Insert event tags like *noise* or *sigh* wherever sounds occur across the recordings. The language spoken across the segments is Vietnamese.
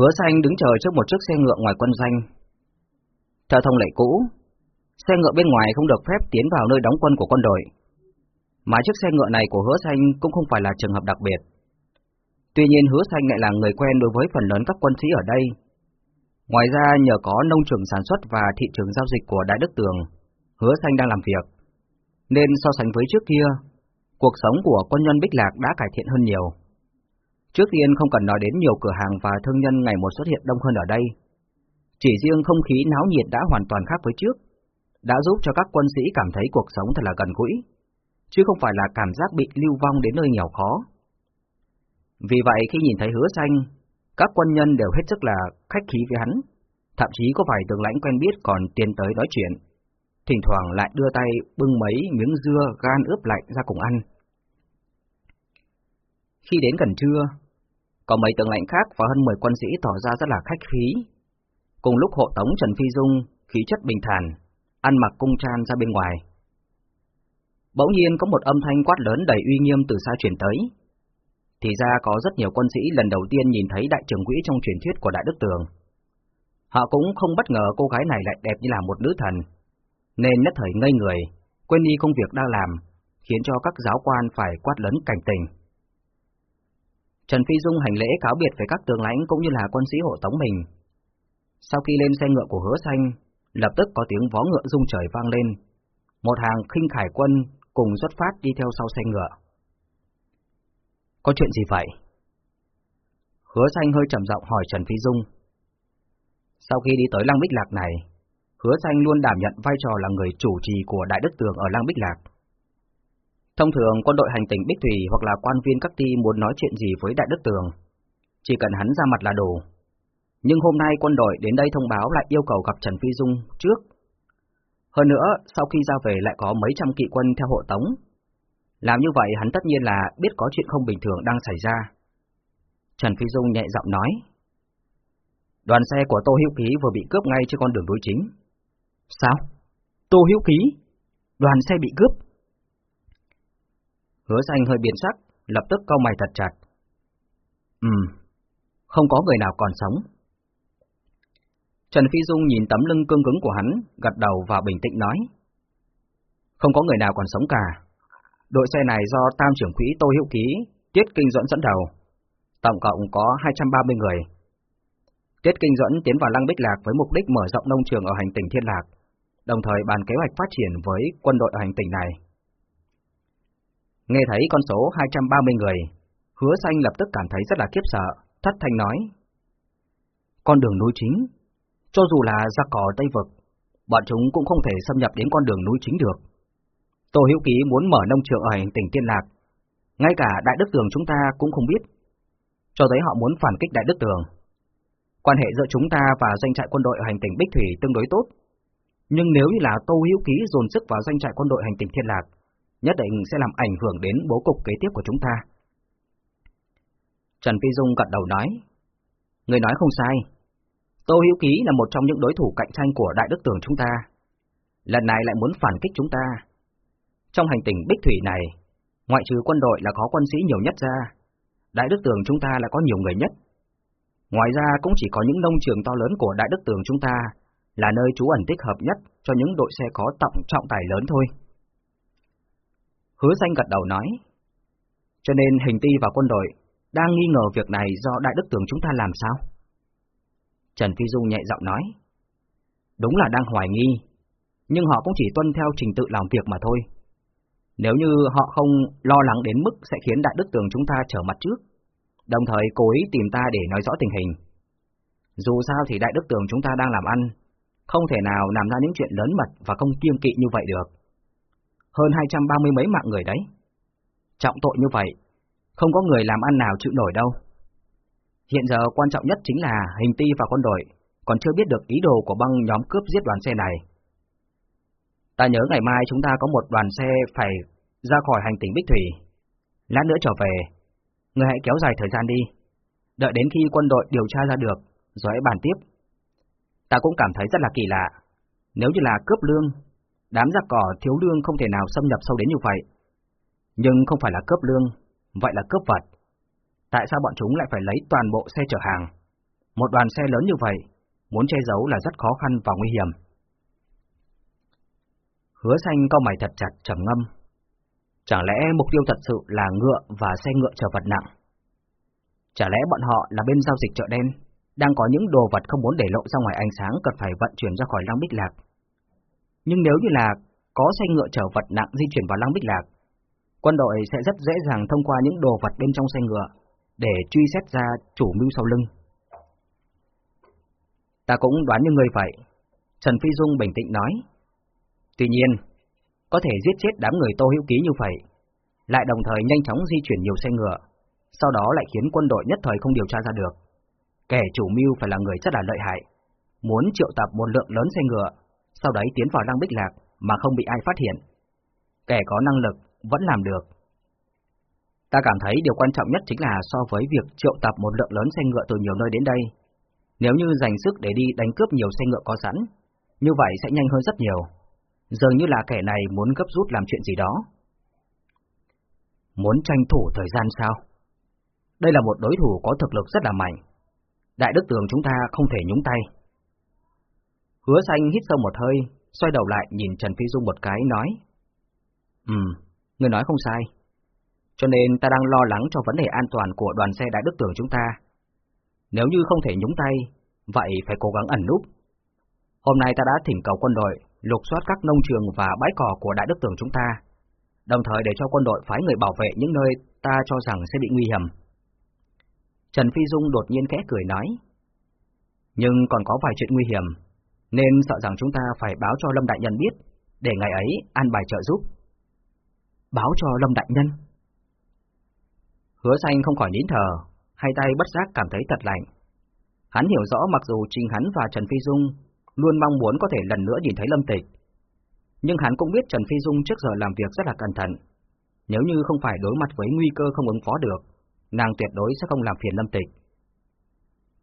Hứa xanh đứng chờ trước một chiếc xe ngựa ngoài quân doanh. Theo thông lệ cũ, xe ngựa bên ngoài không được phép tiến vào nơi đóng quân của quân đội. Mà chiếc xe ngựa này của hứa xanh cũng không phải là trường hợp đặc biệt. Tuy nhiên hứa xanh lại là người quen đối với phần lớn các quân sĩ ở đây. Ngoài ra nhờ có nông trường sản xuất và thị trường giao dịch của Đại Đức Tường, hứa xanh đang làm việc. Nên so sánh với trước kia, cuộc sống của quân nhân Bích Lạc đã cải thiện hơn nhiều. Trước tiên không cần nói đến nhiều cửa hàng và thương nhân ngày một xuất hiện đông hơn ở đây. Chỉ riêng không khí náo nhiệt đã hoàn toàn khác với trước, đã giúp cho các quân sĩ cảm thấy cuộc sống thật là gần gũi, chứ không phải là cảm giác bị lưu vong đến nơi nghèo khó. Vì vậy khi nhìn thấy hứa xanh, các quân nhân đều hết sức là khách khí với hắn, thậm chí có vài tướng lãnh quen biết còn tiến tới nói chuyện, thỉnh thoảng lại đưa tay bưng mấy miếng dưa gan ướp lạnh ra cùng ăn. Khi đến gần trưa, có mấy tướng lãnh khác và hơn 10 quân sĩ tỏ ra rất là khách khí. Cùng lúc hộ tống Trần Phi Dung, khí chất bình thản, ăn mặc cung trang ra bên ngoài. Bỗng nhiên có một âm thanh quát lớn đầy uy nghiêm từ xa truyền tới. Thì ra có rất nhiều quân sĩ lần đầu tiên nhìn thấy đại trưởng quỹ trong truyền thuyết của Đại Đức Tường. Họ cũng không bất ngờ cô gái này lại đẹp như là một nữ thần, nên nhất thời ngây người, quên đi công việc đang làm, khiến cho các giáo quan phải quát lớn cảnh tình. Trần Phi Dung hành lễ cáo biệt với các tướng lãnh cũng như là quân sĩ hộ tống mình. Sau khi lên xe ngựa của hứa xanh, lập tức có tiếng vó ngựa rung trời vang lên. Một hàng khinh khải quân cùng xuất phát đi theo sau xe ngựa. Có chuyện gì vậy? Hứa xanh hơi trầm giọng hỏi Trần Phi Dung. Sau khi đi tới Lăng Bích Lạc này, Hứa xanh luôn đảm nhận vai trò là người chủ trì của Đại Đức Tường ở Lăng Bích Lạc. Thông thường quân đội hành tỉnh Bích Thủy hoặc là quan viên các ty muốn nói chuyện gì với Đại Đức Tường, chỉ cần hắn ra mặt là đủ. Nhưng hôm nay quân đội đến đây thông báo lại yêu cầu gặp Trần Phi Dung trước. Hơn nữa, sau khi ra về lại có mấy trăm kỵ quân theo hộ tống. Làm như vậy hắn tất nhiên là biết có chuyện không bình thường đang xảy ra. Trần Phi Dung nhẹ giọng nói. Đoàn xe của Tô Hiếu Ký vừa bị cướp ngay trên con đường đối chính. Sao? Tô Hiếu Ký? Đoàn xe bị cướp? Hứa xanh hơi biến sắc, lập tức cau mày thật chặt. Ừm, không có người nào còn sống. Trần Phi Dung nhìn tấm lưng cương cứng của hắn, gật đầu và bình tĩnh nói. Không có người nào còn sống cả. Đội xe này do Tam trưởng quỹ Tô hữu Ký, Tiết Kinh Duẫn dẫn đầu. Tổng cộng có 230 người. Tiết Kinh Duẫn tiến vào Lăng Bích Lạc với mục đích mở rộng nông trường ở hành tỉnh Thiên Lạc, đồng thời bàn kế hoạch phát triển với quân đội ở hành tỉnh này. Nghe thấy con số 230 người, hứa xanh lập tức cảm thấy rất là kiếp sợ, thất thanh nói. Con đường núi chính, cho dù là ra cỏ Tây Vực, bọn chúng cũng không thể xâm nhập đến con đường núi chính được. Tô Hữu Ký muốn mở nông trường ở hành tỉnh Tiên Lạc, ngay cả Đại Đức Tường chúng ta cũng không biết, cho thấy họ muốn phản kích Đại Đức Tường. Quan hệ giữa chúng ta và doanh trại quân đội ở hành tỉnh Bích Thủy tương đối tốt, nhưng nếu như là Tô Hữu Ký dồn sức vào doanh trại quân đội hành tỉnh Thiên Lạc, nhất định sẽ làm ảnh hưởng đến bố cục kế tiếp của chúng ta. Trần Phi Dung gật đầu nói, Người nói không sai, Tô Hữu Ký là một trong những đối thủ cạnh tranh của Đại Đức Tường chúng ta. Lần này lại muốn phản kích chúng ta. Trong hành tinh Bích Thủy này, ngoại trừ quân đội là có quân sĩ nhiều nhất ra, Đại Đức Tường chúng ta là có nhiều người nhất. Ngoài ra cũng chỉ có những nông trường to lớn của Đại Đức Tường chúng ta là nơi trú ẩn thích hợp nhất cho những đội xe có tổng trọng tài lớn thôi. Hứa danh gật đầu nói. Cho nên hình ti và quân đội đang nghi ngờ việc này do đại đức tưởng chúng ta làm sao? Trần Phi Dung nhẹ giọng nói. Đúng là đang hoài nghi, nhưng họ cũng chỉ tuân theo trình tự làm việc mà thôi. Nếu như họ không lo lắng đến mức sẽ khiến đại đức tường chúng ta trở mặt trước, đồng thời cố ý tìm ta để nói rõ tình hình. Dù sao thì đại đức tường chúng ta đang làm ăn, không thể nào làm ra những chuyện lớn mật và không kiêng kỵ như vậy được hơn 230 mấy mạng người đấy. Trọng tội như vậy, không có người làm ăn nào chịu nổi đâu. Hiện giờ quan trọng nhất chính là hình ti và quân đội còn chưa biết được ý đồ của băng nhóm cướp giết đoàn xe này. Ta nhớ ngày mai chúng ta có một đoàn xe phải ra khỏi hành tinh Bích Thủy. Lát nữa trở về, người hãy kéo dài thời gian đi, đợi đến khi quân đội điều tra ra được, rồi hãy bàn tiếp. Ta cũng cảm thấy rất là kỳ lạ, nếu như là cướp lương Đám giặc cỏ thiếu lương không thể nào xâm nhập sâu đến như vậy. Nhưng không phải là cướp lương, vậy là cướp vật. Tại sao bọn chúng lại phải lấy toàn bộ xe chở hàng? Một đoàn xe lớn như vậy, muốn che giấu là rất khó khăn và nguy hiểm. Hứa xanh cao mày thật chặt trầm ngâm. Chẳng lẽ mục tiêu thật sự là ngựa và xe ngựa chở vật nặng? Chả lẽ bọn họ là bên giao dịch chợ đen, đang có những đồ vật không muốn để lộ ra ngoài ánh sáng cần phải vận chuyển ra khỏi Lăng Bích Lạc? Nhưng nếu như là có xe ngựa chở vật nặng di chuyển vào Lăng Bích Lạc, quân đội sẽ rất dễ dàng thông qua những đồ vật bên trong xe ngựa để truy xét ra chủ mưu sau lưng. Ta cũng đoán như người vậy, Trần Phi Dung bình tĩnh nói. Tuy nhiên, có thể giết chết đám người Tô Hữu Ký như vậy, lại đồng thời nhanh chóng di chuyển nhiều xe ngựa, sau đó lại khiến quân đội nhất thời không điều tra ra được. Kẻ chủ mưu phải là người rất là lợi hại, muốn triệu tập một lượng lớn xe ngựa, sau đấy tiến vào Lăng Bích Lạc mà không bị ai phát hiện. Kẻ có năng lực vẫn làm được. Ta cảm thấy điều quan trọng nhất chính là so với việc triệu tập một lượng lớn xe ngựa từ nhiều nơi đến đây. Nếu như dành sức để đi đánh cướp nhiều xe ngựa có sẵn, như vậy sẽ nhanh hơn rất nhiều. Dường như là kẻ này muốn gấp rút làm chuyện gì đó. Muốn tranh thủ thời gian sao? Đây là một đối thủ có thực lực rất là mạnh. Đại đức tường chúng ta không thể nhúng tay. Hứa xanh hít sâu một hơi, xoay đầu lại nhìn Trần Phi Dung một cái, nói. Ừm, người nói không sai. Cho nên ta đang lo lắng cho vấn đề an toàn của đoàn xe đại đức Tưởng chúng ta. Nếu như không thể nhúng tay, vậy phải cố gắng ẩn núp. Hôm nay ta đã thỉnh cầu quân đội lục soát các nông trường và bãi cỏ của đại đức Tưởng chúng ta, đồng thời để cho quân đội phái người bảo vệ những nơi ta cho rằng sẽ bị nguy hiểm. Trần Phi Dung đột nhiên khẽ cười nói, nhưng còn có vài chuyện nguy hiểm, nên sợ rằng chúng ta phải báo cho Lâm Đại Nhân biết, để ngày ấy an bài trợ giúp. Báo cho Lâm Đại Nhân? Hứa xanh không khỏi nín thở, hai tay bất giác cảm thấy thật lạnh. Hắn hiểu rõ mặc dù Trình hắn và Trần Phi Dung luôn mong muốn có thể lần nữa nhìn thấy Lâm Tịch. Nhưng hắn cũng biết Trần Phi Dung trước giờ làm việc rất là cẩn thận. Nếu như không phải đối mặt với nguy cơ không ứng phó được, nàng tuyệt đối sẽ không làm phiền Lâm Tịch.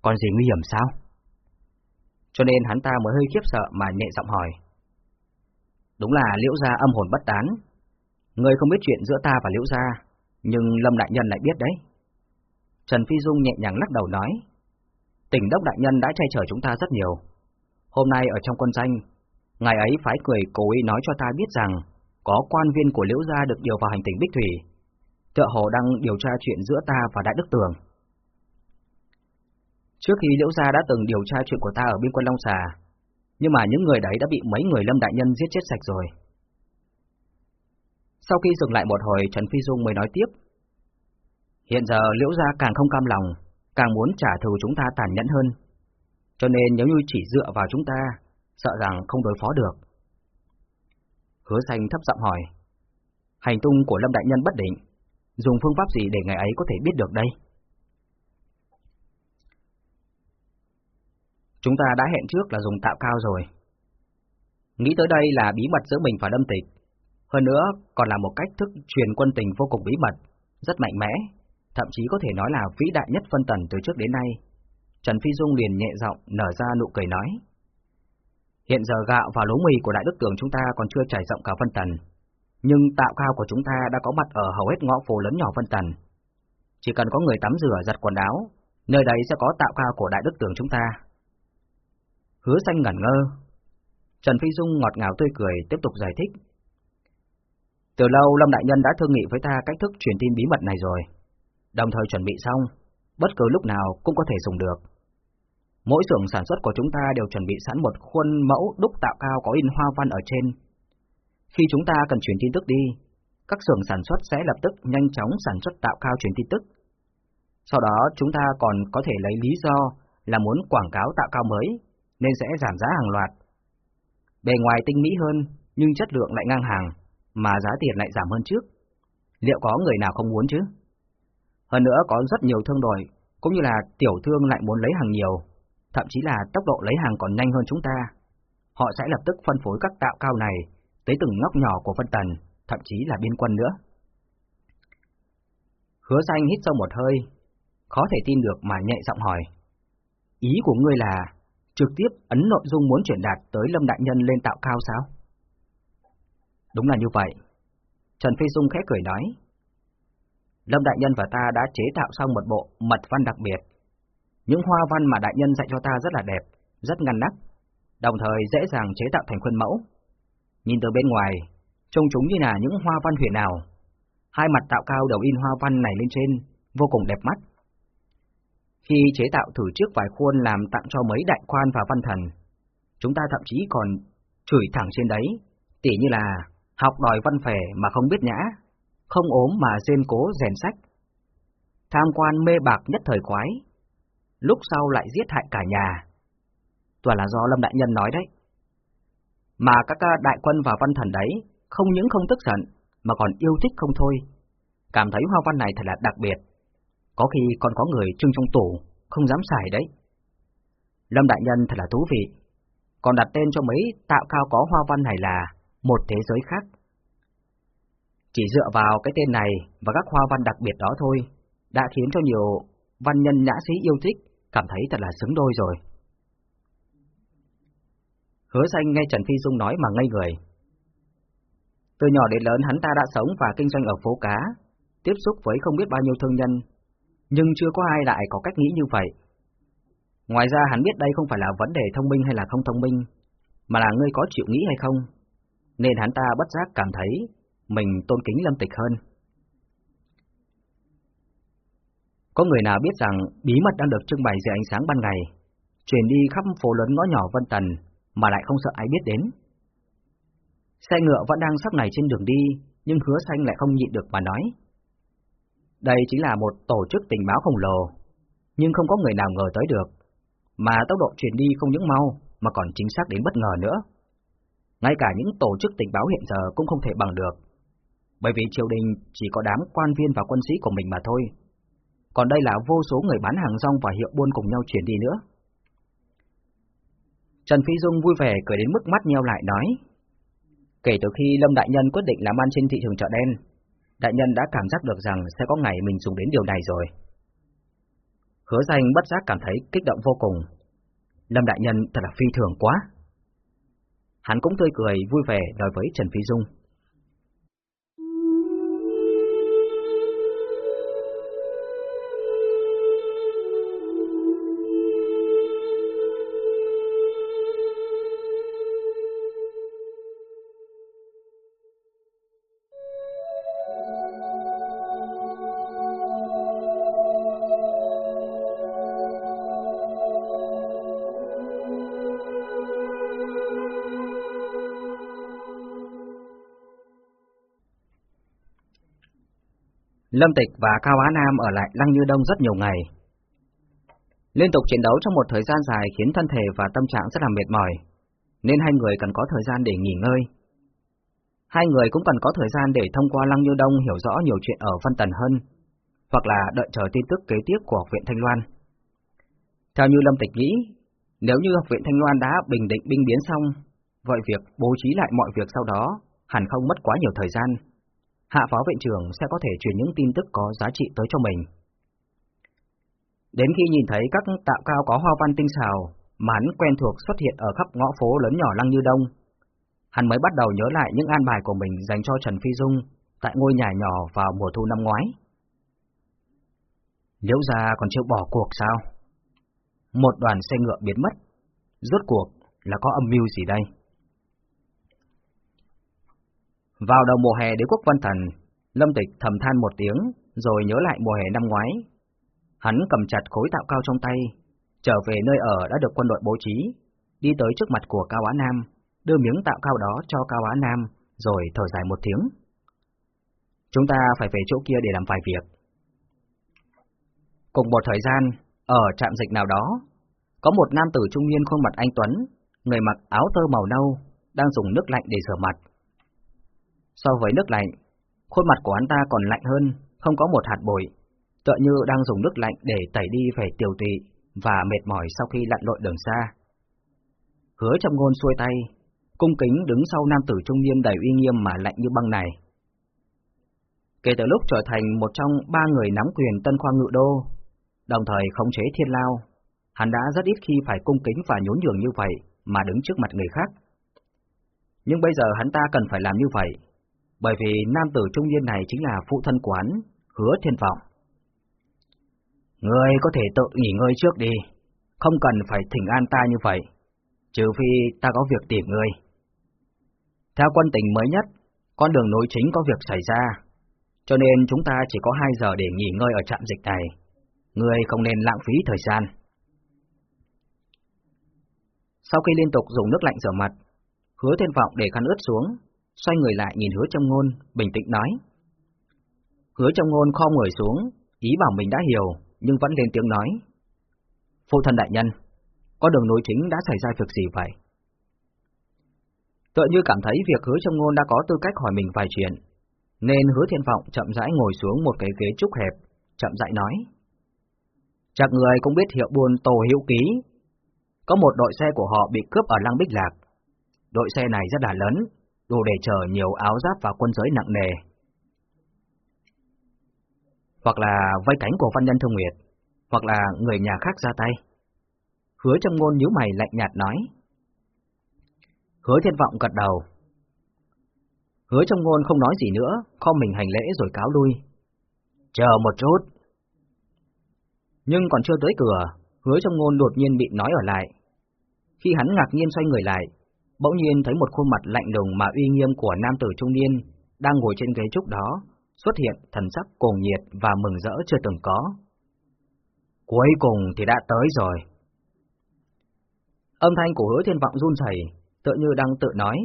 Còn gì nguy hiểm sao? Cho nên hắn ta mới hơi khiếp sợ mà nhẹ giọng hỏi. Đúng là liễu gia âm hồn bất tán. Ngươi không biết chuyện giữa ta và liễu gia, nhưng Lâm Đại Nhân lại biết đấy. Trần Phi Dung nhẹ nhàng lắc đầu nói. Tỉnh Đốc Đại Nhân đã che chở chúng ta rất nhiều. Hôm nay ở trong quân danh, ngài ấy phái cười cố ý nói cho ta biết rằng có quan viên của Liễu Gia được điều vào hành tỉnh Bích Thủy. Tựa hồ đang điều tra chuyện giữa ta và Đại Đức Tường. Trước khi Liễu Gia đã từng điều tra chuyện của ta ở biên quân Long Xà, nhưng mà những người đấy đã bị mấy người Lâm Đại Nhân giết chết sạch rồi. Sau khi dừng lại một hồi, Trần Phi Dung mới nói tiếp. Hiện giờ Liễu Gia càng không cam lòng, càng muốn trả thù chúng ta tàn nhẫn hơn. Cho nên nếu như chỉ dựa vào chúng ta, sợ rằng không đối phó được. Hứa xanh thấp giọng hỏi. Hành tung của Lâm Đại Nhân bất định, dùng phương pháp gì để ngày ấy có thể biết được đây? Chúng ta đã hẹn trước là dùng tạo cao rồi. Nghĩ tới đây là bí mật giữa mình và đâm tịch. Hơn nữa, còn là một cách thức truyền quân tình vô cùng bí mật, rất mạnh mẽ, thậm chí có thể nói là vĩ đại nhất phân tần từ trước đến nay. Trần Phi Dung liền nhẹ giọng nở ra nụ cười nói. Hiện giờ gạo và lúa mì của Đại Đức Tường chúng ta còn chưa trải rộng cả phân Tần, nhưng tạo cao của chúng ta đã có mặt ở hầu hết ngõ phố lớn nhỏ phân Tần. Chỉ cần có người tắm rửa giặt quần áo, nơi đấy sẽ có tạo cao của Đại Đức Tường chúng ta. Hứa xanh ngẩn ngơ. Trần Phi Dung ngọt ngào tươi cười tiếp tục giải thích. Từ lâu Lâm Đại Nhân đã thương nghị với ta cách thức truyền tin bí mật này rồi. Đồng thời chuẩn bị xong, bất cứ lúc nào cũng có thể dùng được. Mỗi xưởng sản xuất của chúng ta đều chuẩn bị sẵn một khuôn mẫu đúc tạo cao có in hoa văn ở trên. Khi chúng ta cần truyền tin tức đi, các xưởng sản xuất sẽ lập tức nhanh chóng sản xuất tạo cao truyền tin tức. Sau đó chúng ta còn có thể lấy lý do là muốn quảng cáo tạo cao mới, nên sẽ giảm giá hàng loạt. Bề ngoài tinh mỹ hơn, nhưng chất lượng lại ngang hàng, mà giá tiền lại giảm hơn trước. Liệu có người nào không muốn chứ? Hơn nữa có rất nhiều thương đội, cũng như là tiểu thương lại muốn lấy hàng nhiều, thậm chí là tốc độ lấy hàng còn nhanh hơn chúng ta. Họ sẽ lập tức phân phối các tạo cao này tới từng ngóc nhỏ của phân tần, thậm chí là biên quân nữa. Hứa xanh hít sâu một hơi, khó thể tin được mà nhẹ giọng hỏi. Ý của ngươi là trực tiếp ấn nội dung muốn chuyển đạt tới Lâm Đại Nhân lên tạo cao sao? Đúng là như vậy. Trần Phi Dung khẽ cười nói. Lâm Đại Nhân và ta đã chế tạo xong một bộ mật văn đặc biệt. Những hoa văn mà đại nhân dạy cho ta rất là đẹp, rất ngăn nắp, đồng thời dễ dàng chế tạo thành khuôn mẫu. Nhìn từ bên ngoài, trông chúng như là những hoa văn huyền ảo. Hai mặt tạo cao đầu in hoa văn này lên trên, vô cùng đẹp mắt. Khi chế tạo thử trước vài khuôn làm tặng cho mấy đại quan và văn thần, chúng ta thậm chí còn chửi thẳng trên đấy, tỉ như là học đòi văn phẻ mà không biết nhã, không ốm mà dên cố rèn sách. Tham quan mê bạc nhất thời quái, lúc sau lại giết hại cả nhà. Toàn là do Lâm Đại Nhân nói đấy. Mà các đại quân và văn thần đấy không những không tức giận, mà còn yêu thích không thôi. Cảm thấy hoa văn này thật là đặc biệt. Có khi còn có người trưng trong tủ, không dám xài đấy. Lâm Đại Nhân thật là thú vị. Còn đặt tên cho mấy tạo cao có hoa văn này là một thế giới khác. Chỉ dựa vào cái tên này và các hoa văn đặc biệt đó thôi, đã khiến cho nhiều văn nhân nhã sĩ yêu thích, cảm thấy thật là xứng đôi rồi. Hứa xanh nghe Trần Phi Dung nói mà ngây người. Từ nhỏ đến lớn hắn ta đã sống và kinh doanh ở phố cá, tiếp xúc với không biết bao nhiêu thương nhân, nhưng chưa có ai lại có cách nghĩ như vậy. Ngoài ra hắn biết đây không phải là vấn đề thông minh hay là không thông minh, mà là ngươi có chịu nghĩ hay không, nên hắn ta bất giác cảm thấy mình tôn kính lâm tịch hơn. Có người nào biết rằng bí mật đang được trưng bày dưới ánh sáng ban ngày, truyền đi khắp phố lớn ngõ nhỏ Vân Tần mà lại không sợ ai biết đến. Xe ngựa vẫn đang sắp này trên đường đi, nhưng hứa xanh lại không nhịn được mà nói. Đây chính là một tổ chức tình báo khổng lồ, nhưng không có người nào ngờ tới được, mà tốc độ truyền đi không những mau mà còn chính xác đến bất ngờ nữa. Ngay cả những tổ chức tình báo hiện giờ cũng không thể bằng được, bởi vì triều đình chỉ có đám quan viên và quân sĩ của mình mà thôi. Còn đây là vô số người bán hàng rong và hiệu buôn cùng nhau chuyển đi nữa. Trần Phi Dung vui vẻ cười đến mức mắt nheo lại nói. Kể từ khi Lâm Đại Nhân quyết định làm ăn trên thị trường chợ đen, Đại Nhân đã cảm giác được rằng sẽ có ngày mình dùng đến điều này rồi. Hứa danh bất giác cảm thấy kích động vô cùng. Lâm Đại Nhân thật là phi thường quá. Hắn cũng tươi cười, vui vẻ nói với Trần Phi Dung. Lâm Tịch và Cao Á Nam ở lại Lăng Như Đông rất nhiều ngày. Liên tục chiến đấu trong một thời gian dài khiến thân thể và tâm trạng rất là mệt mỏi, nên hai người cần có thời gian để nghỉ ngơi. Hai người cũng cần có thời gian để thông qua Lăng Như Đông hiểu rõ nhiều chuyện ở phân tần hơn, hoặc là đợi chờ tin tức kế tiếp của Học viện Thanh Loan. Theo như Lâm Tịch nghĩ, nếu như Học viện Thanh Loan đã bình định binh biến xong, vậy việc bố trí lại mọi việc sau đó hẳn không mất quá nhiều thời gian hạ phó viện trưởng sẽ có thể truyền những tin tức có giá trị tới cho mình. Đến khi nhìn thấy các tạo cao có hoa văn tinh xào mà hắn quen thuộc xuất hiện ở khắp ngõ phố lớn nhỏ Lăng Như Đông, hắn mới bắt đầu nhớ lại những an bài của mình dành cho Trần Phi Dung tại ngôi nhà nhỏ vào mùa thu năm ngoái. Liễu gia còn chưa bỏ cuộc sao? Một đoàn xe ngựa biến mất, rốt cuộc là có âm mưu gì đây? Vào đầu mùa hè đế quốc Vân Thần, Lâm Tịch thầm than một tiếng, rồi nhớ lại mùa hè năm ngoái. Hắn cầm chặt khối tạo cao trong tay, trở về nơi ở đã được quân đội bố trí, đi tới trước mặt của Cao Á Nam, đưa miếng tạo cao đó cho Cao Á Nam, rồi thở dài một tiếng. Chúng ta phải về chỗ kia để làm vài việc. Cùng một thời gian, ở trạm dịch nào đó, có một nam tử trung niên khuôn mặt anh Tuấn, người mặc áo tơ màu nâu, đang dùng nước lạnh để rửa mặt. So với nước lạnh, khuôn mặt của hắn ta còn lạnh hơn, không có một hạt bụi, tựa như đang dùng nước lạnh để tẩy đi vẻ tiểu tụy và mệt mỏi sau khi lặn lội đường xa. Hứa trong ngôn xuôi tay, cung kính đứng sau nam tử trung niên đầy uy nghiêm mà lạnh như băng này. Kể từ lúc trở thành một trong ba người nắm quyền Tân Khoa Ngự Đô, đồng thời khống chế thiên lao, hắn đã rất ít khi phải cung kính và nhún nhường như vậy mà đứng trước mặt người khác. Nhưng bây giờ hắn ta cần phải làm như vậy, bởi vì nam tử trung niên này chính là phụ thân quán, hứa thiên vọng. Ngươi có thể tự nghỉ ngơi trước đi, không cần phải thỉnh an ta như vậy, trừ phi ta có việc tìm ngươi. Theo quân tình mới nhất, con đường nối chính có việc xảy ra, cho nên chúng ta chỉ có 2 giờ để nghỉ ngơi ở trạm dịch này. Ngươi không nên lãng phí thời gian. Sau khi liên tục dùng nước lạnh rửa mặt, hứa thiên vọng để khăn ướt xuống, xoay người lại nhìn hứa trong ngôn, bình tĩnh nói. Hứa trong ngôn kho người xuống, ý bảo mình đã hiểu, nhưng vẫn lên tiếng nói. Phụ thân đại nhân, có đường nối chính đã xảy ra việc gì vậy? Tựa như cảm thấy việc hứa trong ngôn đã có tư cách hỏi mình vài chuyện, nên hứa thiên vọng chậm rãi ngồi xuống một cái ghế trúc hẹp, chậm rãi nói. Chắc người cũng biết hiệu buôn Tổ Hữu Ký. Có một đội xe của họ bị cướp ở Lăng Bích Lạc. Đội xe này rất là lớn, đủ để chở nhiều áo giáp và quân giới nặng nề. Hoặc là vây cánh của văn nhân thương nguyệt, hoặc là người nhà khác ra tay. Hứa trong ngôn nhíu mày lạnh nhạt nói. Hứa thiên vọng gật đầu. Hứa trong ngôn không nói gì nữa, kho mình hành lễ rồi cáo lui. Chờ một chút. Nhưng còn chưa tới cửa, hứa trong ngôn đột nhiên bị nói ở lại. Khi hắn ngạc nhiên xoay người lại, bỗng nhiên thấy một khuôn mặt lạnh lùng mà uy nghiêm của nam tử trung niên đang ngồi trên ghế trúc đó, xuất hiện thần sắc cuồng nhiệt và mừng rỡ chưa từng có. Cuối cùng thì đã tới rồi. Âm thanh của hứa thiên vọng run rẩy, tựa như đang tự nói,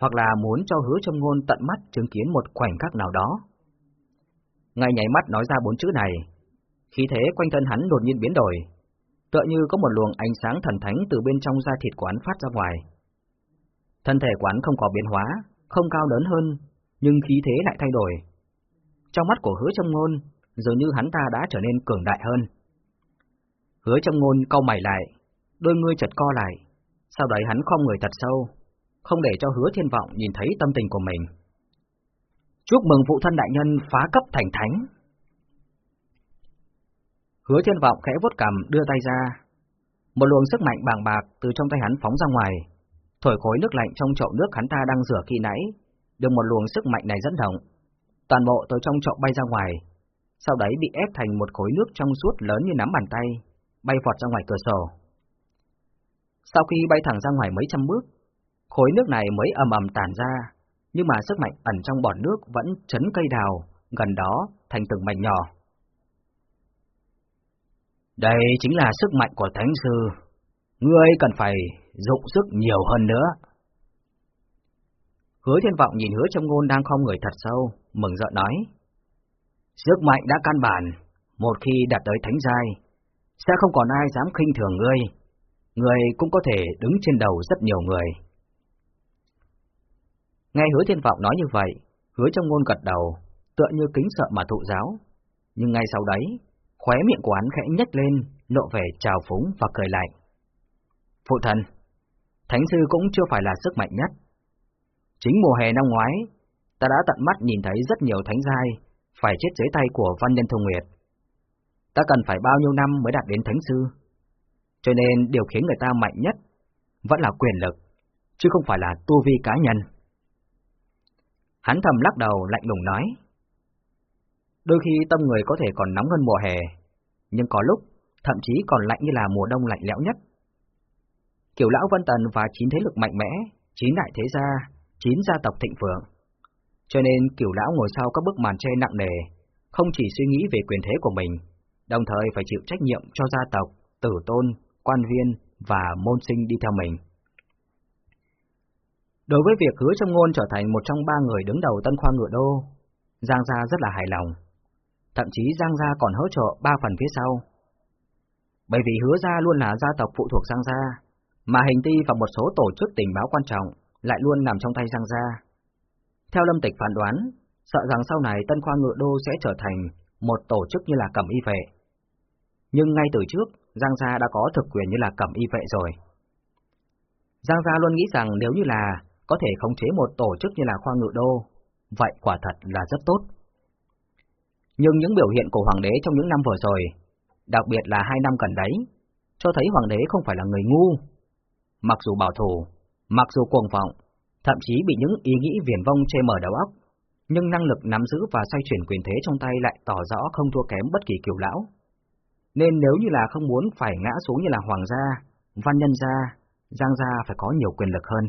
hoặc là muốn cho hứa trong ngôn tận mắt chứng kiến một khoảnh khắc nào đó. Ngay nháy mắt nói ra bốn chữ này, khí thế quanh thân hắn đột nhiên biến đổi, tựa như có một luồng ánh sáng thần thánh từ bên trong da thịt quán phát ra ngoài. Thân thể quán không có biến hóa, không cao lớn hơn, nhưng khí thế lại thay đổi. Trong mắt của hứa trong ngôn, dường như hắn ta đã trở nên cường đại hơn. Hứa trong ngôn cau mày lại, đôi ngươi chật co lại, sau đấy hắn không người thật sâu, không để cho hứa thiên vọng nhìn thấy tâm tình của mình. Chúc mừng phụ thân đại nhân phá cấp thành thánh. Hứa thiên vọng khẽ vuốt cằm đưa tay ra. Một luồng sức mạnh bàng bạc từ trong tay hắn phóng ra ngoài, thổi khối nước lạnh trong chậu nước hắn ta đang rửa khi nãy, được một luồng sức mạnh này dẫn động. Toàn bộ từ trong chậu bay ra ngoài, sau đấy bị ép thành một khối nước trong suốt lớn như nắm bàn tay, bay vọt ra ngoài cửa sổ. Sau khi bay thẳng ra ngoài mấy trăm bước, khối nước này mới ầm ầm tản ra, nhưng mà sức mạnh ẩn trong bọt nước vẫn chấn cây đào, gần đó thành từng mảnh nhỏ. Đây chính là sức mạnh của Thánh Sư, ngươi cần phải dụng sức nhiều hơn nữa. Hứa thiên vọng nhìn hứa trong ngôn đang không người thật sâu, mừng rỡ nói. Sức mạnh đã căn bản, một khi đạt tới thánh giai, sẽ không còn ai dám khinh thường ngươi, ngươi cũng có thể đứng trên đầu rất nhiều người. Nghe hứa thiên vọng nói như vậy, hứa trong ngôn gật đầu, tựa như kính sợ mà thụ giáo, nhưng ngay sau đấy, khóe miệng của hắn khẽ nhếch lên, lộ vẻ trào phúng và cười lạnh. Phụ thần, Thánh sư cũng chưa phải là sức mạnh nhất. Chính mùa hè năm ngoái, ta đã tận mắt nhìn thấy rất nhiều thánh giai phải chết dưới tay của văn nhân thông nguyệt. Ta cần phải bao nhiêu năm mới đạt đến thánh sư. Cho nên điều khiến người ta mạnh nhất vẫn là quyền lực, chứ không phải là tu vi cá nhân. Hắn thầm lắc đầu lạnh lùng nói. Đôi khi tâm người có thể còn nóng hơn mùa hè, nhưng có lúc thậm chí còn lạnh như là mùa đông lạnh lẽo nhất. Kiểu lão văn Tần và chín thế lực mạnh mẽ, chín đại thế gia, chín gia tộc thịnh vượng. Cho nên kiểu lão ngồi sau các bức màn che nặng nề, không chỉ suy nghĩ về quyền thế của mình, đồng thời phải chịu trách nhiệm cho gia tộc, tử tôn, quan viên và môn sinh đi theo mình. Đối với việc hứa trong ngôn trở thành một trong ba người đứng đầu tân khoa ngựa đô, Giang Gia rất là hài lòng. Thậm chí Giang Gia còn hỗ trợ ba phần phía sau. Bởi vì hứa gia luôn là gia tộc phụ thuộc Giang Gia, mà hình ti và một số tổ chức tình báo quan trọng lại luôn nằm trong tay Giang Gia. Theo Lâm Tịch phán đoán, sợ rằng sau này Tân Khoa Ngựa Đô sẽ trở thành một tổ chức như là cẩm y vệ. Nhưng ngay từ trước, Giang Gia đã có thực quyền như là cẩm y vệ rồi. Giang Gia luôn nghĩ rằng nếu như là có thể khống chế một tổ chức như là Khoa Ngựa Đô, vậy quả thật là rất tốt. Nhưng những biểu hiện của Hoàng đế trong những năm vừa rồi, đặc biệt là hai năm gần đấy, cho thấy Hoàng đế không phải là người ngu. Mặc dù bảo thủ, mặc dù cuồng vọng, thậm chí bị những ý nghĩ viển vông che mở đầu óc, nhưng năng lực nắm giữ và xoay chuyển quyền thế trong tay lại tỏ rõ không thua kém bất kỳ kiều lão. nên nếu như là không muốn phải ngã xuống như là hoàng gia, văn nhân gia, giang gia phải có nhiều quyền lực hơn.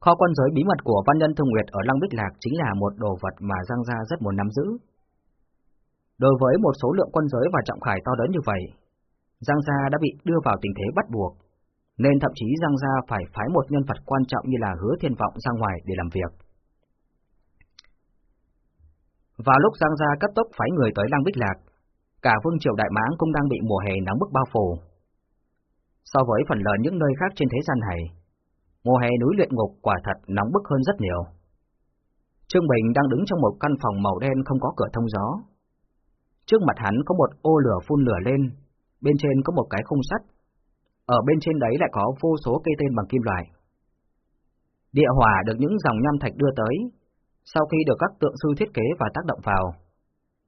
Kho quân giới bí mật của văn nhân thông Nguyệt ở Lăng Bích Lạc chính là một đồ vật mà Giang Gia rất muốn nắm giữ. Đối với một số lượng quân giới và trọng khải to lớn như vậy, Giang Gia đã bị đưa vào tình thế bắt buộc, nên thậm chí Giang Gia phải phái một nhân vật quan trọng như là hứa thiên vọng ra ngoài để làm việc. Vào lúc Giang Gia cấp tốc phái người tới Lăng Bích Lạc, cả vương triều Đại Mãng cũng đang bị mùa hè nắng bức bao phủ. So với phần lớn những nơi khác trên thế gian này, mùa hè núi luyện ngục quả thật nóng bức hơn rất nhiều. Trương Bình đang đứng trong một căn phòng màu đen không có cửa thông gió. Trước mặt hắn có một ô lửa phun lửa lên, bên trên có một cái khung sắt. Ở bên trên đấy lại có vô số cây tên bằng kim loại. Địa hỏa được những dòng nham thạch đưa tới, sau khi được các tượng sư thiết kế và tác động vào.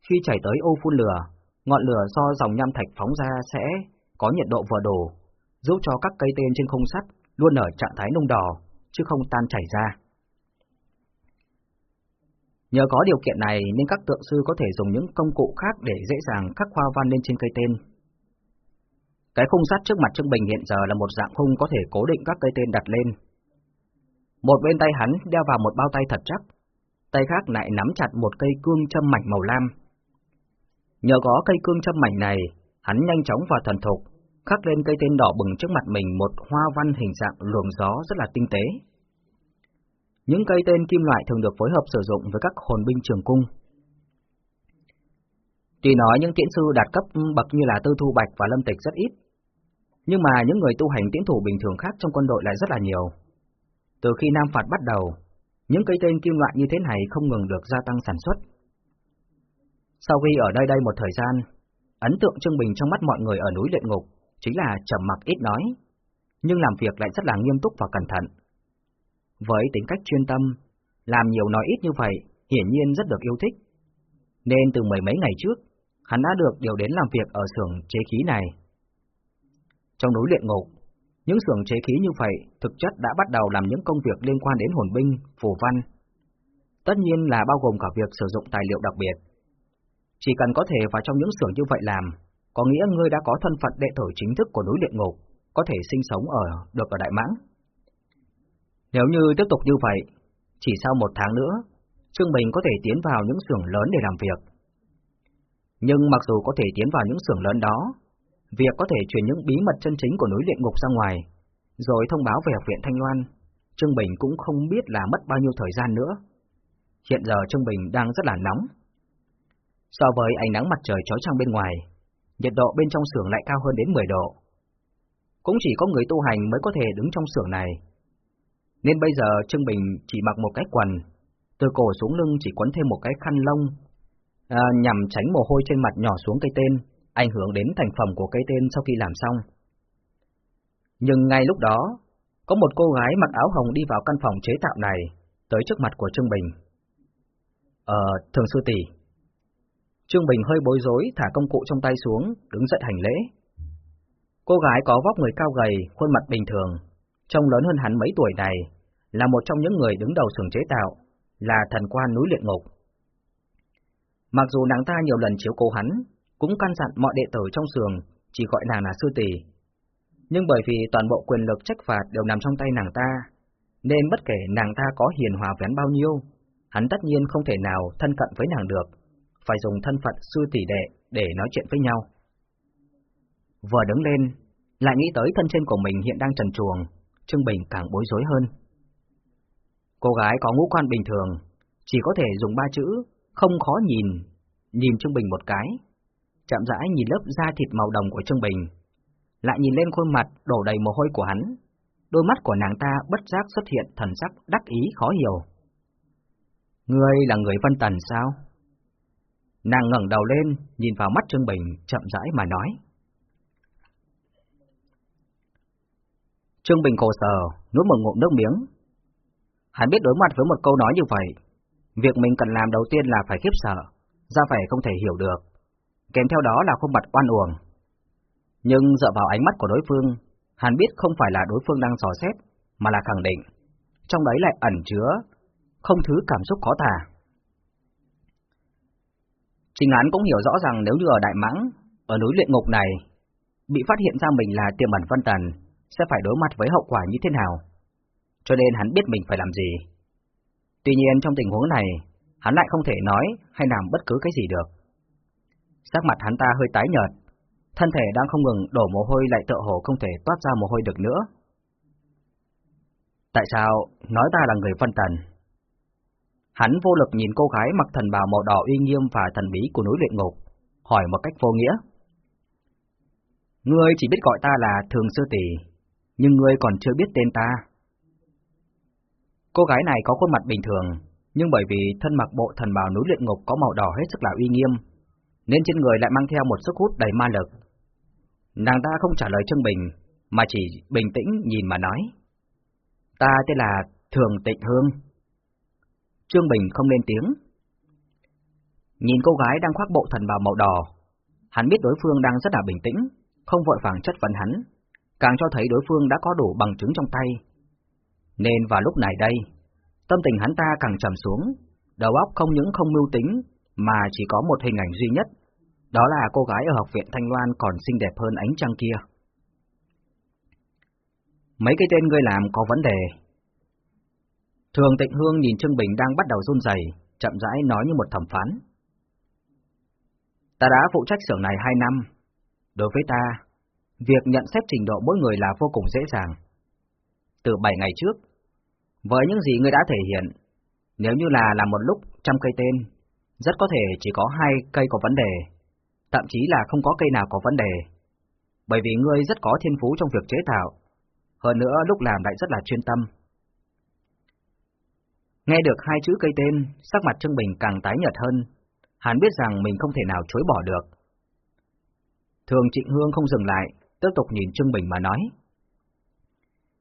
Khi chảy tới ô phun lửa, ngọn lửa do dòng nham thạch phóng ra sẽ có nhiệt độ vừa đủ, giúp cho các cây tên trên khung sắt luôn ở trạng thái nung đỏ, chứ không tan chảy ra. Nhờ có điều kiện này nên các tượng sư có thể dùng những công cụ khác để dễ dàng khắc hoa văn lên trên cây tên. Cái khung sắt trước mặt Trương Bình hiện giờ là một dạng khung có thể cố định các cây tên đặt lên. Một bên tay hắn đeo vào một bao tay thật chắc, tay khác lại nắm chặt một cây cương châm mảnh màu lam. Nhờ có cây cương châm mảnh này, hắn nhanh chóng và thần thục, khắc lên cây tên đỏ bừng trước mặt mình một hoa văn hình dạng luồng gió rất là tinh tế. Những cây tên kim loại thường được phối hợp sử dụng với các hồn binh trường cung. Tuy nói những tiễn sư đạt cấp bậc như là Tư Thu Bạch và Lâm Tịch rất ít, nhưng mà những người tu hành tiễn thủ bình thường khác trong quân đội lại rất là nhiều. Từ khi Nam Phạt bắt đầu, những cây tên kim loại như thế này không ngừng được gia tăng sản xuất. Sau khi ở đây đây một thời gian, ấn tượng Trương Bình trong mắt mọi người ở núi luyện ngục chính là trầm mặc ít nói, nhưng làm việc lại rất là nghiêm túc và cẩn thận. Với tính cách chuyên tâm, làm nhiều nói ít như vậy, hiển nhiên rất được yêu thích. Nên từ mười mấy ngày trước, hắn đã được điều đến làm việc ở xưởng chế khí này. Trong núi luyện ngục, những xưởng chế khí như vậy thực chất đã bắt đầu làm những công việc liên quan đến hồn binh, phù văn. Tất nhiên là bao gồm cả việc sử dụng tài liệu đặc biệt. Chỉ cần có thể vào trong những xưởng như vậy làm, có nghĩa ngươi đã có thân phận đệ tử chính thức của núi luyện ngục, có thể sinh sống ở được ở Đại Mãng. Nếu như tiếp tục như vậy, chỉ sau một tháng nữa, Trương Bình có thể tiến vào những xưởng lớn để làm việc. Nhưng mặc dù có thể tiến vào những xưởng lớn đó, việc có thể truyền những bí mật chân chính của núi luyện ngục ra ngoài, rồi thông báo về học viện Thanh Loan, Trương Bình cũng không biết là mất bao nhiêu thời gian nữa. Hiện giờ Trương Bình đang rất là nóng. So với ánh nắng mặt trời chói chang bên ngoài, nhiệt độ bên trong xưởng lại cao hơn đến 10 độ. Cũng chỉ có người tu hành mới có thể đứng trong xưởng này. Nên bây giờ Trương Bình chỉ mặc một cái quần, từ cổ xuống lưng chỉ quấn thêm một cái khăn lông, à, nhằm tránh mồ hôi trên mặt nhỏ xuống cây tên, ảnh hưởng đến thành phẩm của cây tên sau khi làm xong. Nhưng ngay lúc đó, có một cô gái mặc áo hồng đi vào căn phòng chế tạo này, tới trước mặt của Trương Bình. Ờ, thường sư tỷ, Trương Bình hơi bối rối thả công cụ trong tay xuống, đứng dậy hành lễ. Cô gái có vóc người cao gầy, khuôn mặt bình thường, trông lớn hơn hắn mấy tuổi này, là một trong những người đứng đầu xưởng chế tạo, là thần quan núi luyện ngục. Mặc dù nàng ta nhiều lần chiếu cố hắn, cũng căn dặn mọi đệ tử trong sường chỉ gọi nàng là sư tỷ, nhưng bởi vì toàn bộ quyền lực trách phạt đều nằm trong tay nàng ta, nên bất kể nàng ta có hiền hòa vén bao nhiêu, hắn tất nhiên không thể nào thân cận với nàng được phải dùng thân phận sư tỷ đệ để nói chuyện với nhau. Vừa đứng lên, lại nghĩ tới thân trên của mình hiện đang trần truồng, Trương Bình càng bối rối hơn. Cô gái có ngũ quan bình thường, chỉ có thể dùng ba chữ, không khó nhìn, nhìn Trương Bình một cái, chậm rãi nhìn lớp da thịt màu đồng của Trương Bình, lại nhìn lên khuôn mặt đổ đầy mồ hôi của hắn, đôi mắt của nàng ta bất giác xuất hiện thần sắc đắc ý khó hiểu. Ngươi là người Vân Tần sao? Nàng ngẩng đầu lên, nhìn vào mắt Trương Bình, chậm rãi mà nói. Trương Bình khổ sờ, nuốt một ngụm nước miếng. Hắn biết đối mặt với một câu nói như vậy, việc mình cần làm đầu tiên là phải khiếp sợ, ra vẻ không thể hiểu được, kèm theo đó là khuôn mặt oan uổng. Nhưng dựa vào ánh mắt của đối phương, hắn biết không phải là đối phương đang dò xét, mà là khẳng định, trong đấy lại ẩn chứa không thứ cảm xúc khó tả. Trình Án cũng hiểu rõ rằng nếu như ở Đại Mãng, ở núi luyện ngục này, bị phát hiện ra mình là tiềm ẩn Văn Tần, sẽ phải đối mặt với hậu quả như thế nào. Cho nên hắn biết mình phải làm gì. Tuy nhiên trong tình huống này, hắn lại không thể nói hay làm bất cứ cái gì được. Sắc mặt hắn ta hơi tái nhợt, thân thể đang không ngừng đổ mồ hôi lại tựa hồ không thể toát ra mồ hôi được nữa. Tại sao nói ta là người phân Tần? Hắn vô lực nhìn cô gái mặc thần bào màu đỏ uy nghiêm và thần bí của núi luyện ngục, hỏi một cách vô nghĩa. Ngươi chỉ biết gọi ta là Thường Sư Tỷ, nhưng ngươi còn chưa biết tên ta. Cô gái này có khuôn mặt bình thường, nhưng bởi vì thân mặc bộ thần bào núi luyện ngục có màu đỏ hết sức là uy nghiêm, nên trên người lại mang theo một sức hút đầy ma lực. Nàng ta không trả lời Trương Bình, mà chỉ bình tĩnh nhìn mà nói. Ta tên là Thường Tịnh Hương. Trương Bình không lên tiếng. Nhìn cô gái đang khoác bộ thần bào màu đỏ, hắn biết đối phương đang rất là bình tĩnh, không vội vàng chất vấn hắn, càng cho thấy đối phương đã có đủ bằng chứng trong tay. Nên vào lúc này đây, tâm tình hắn ta càng trầm xuống, đầu óc không những không mưu tính, mà chỉ có một hình ảnh duy nhất, đó là cô gái ở học viện Thanh Loan còn xinh đẹp hơn ánh trăng kia. Mấy cái tên ngươi làm có vấn đề. Thường Tịnh Hương nhìn Trương Bình đang bắt đầu run rẩy, chậm rãi nói như một thẩm phán. Ta đã phụ trách xưởng này hai năm. Đối với ta, việc nhận xét trình độ mỗi người là vô cùng dễ dàng. Từ bảy ngày trước, với những gì ngươi đã thể hiện, nếu như là làm một lúc trăm cây tên, rất có thể chỉ có hai cây có vấn đề, thậm chí là không có cây nào có vấn đề. Bởi vì ngươi rất có thiên phú trong việc chế tạo, hơn nữa lúc làm lại rất là chuyên tâm. Nghe được hai chữ cây tên, sắc mặt Trương Bình càng tái nhợt hơn, hắn biết rằng mình không thể nào chối bỏ được. Thường Trịnh Hương không dừng lại, tiếp tục nhìn Trương Bình mà nói.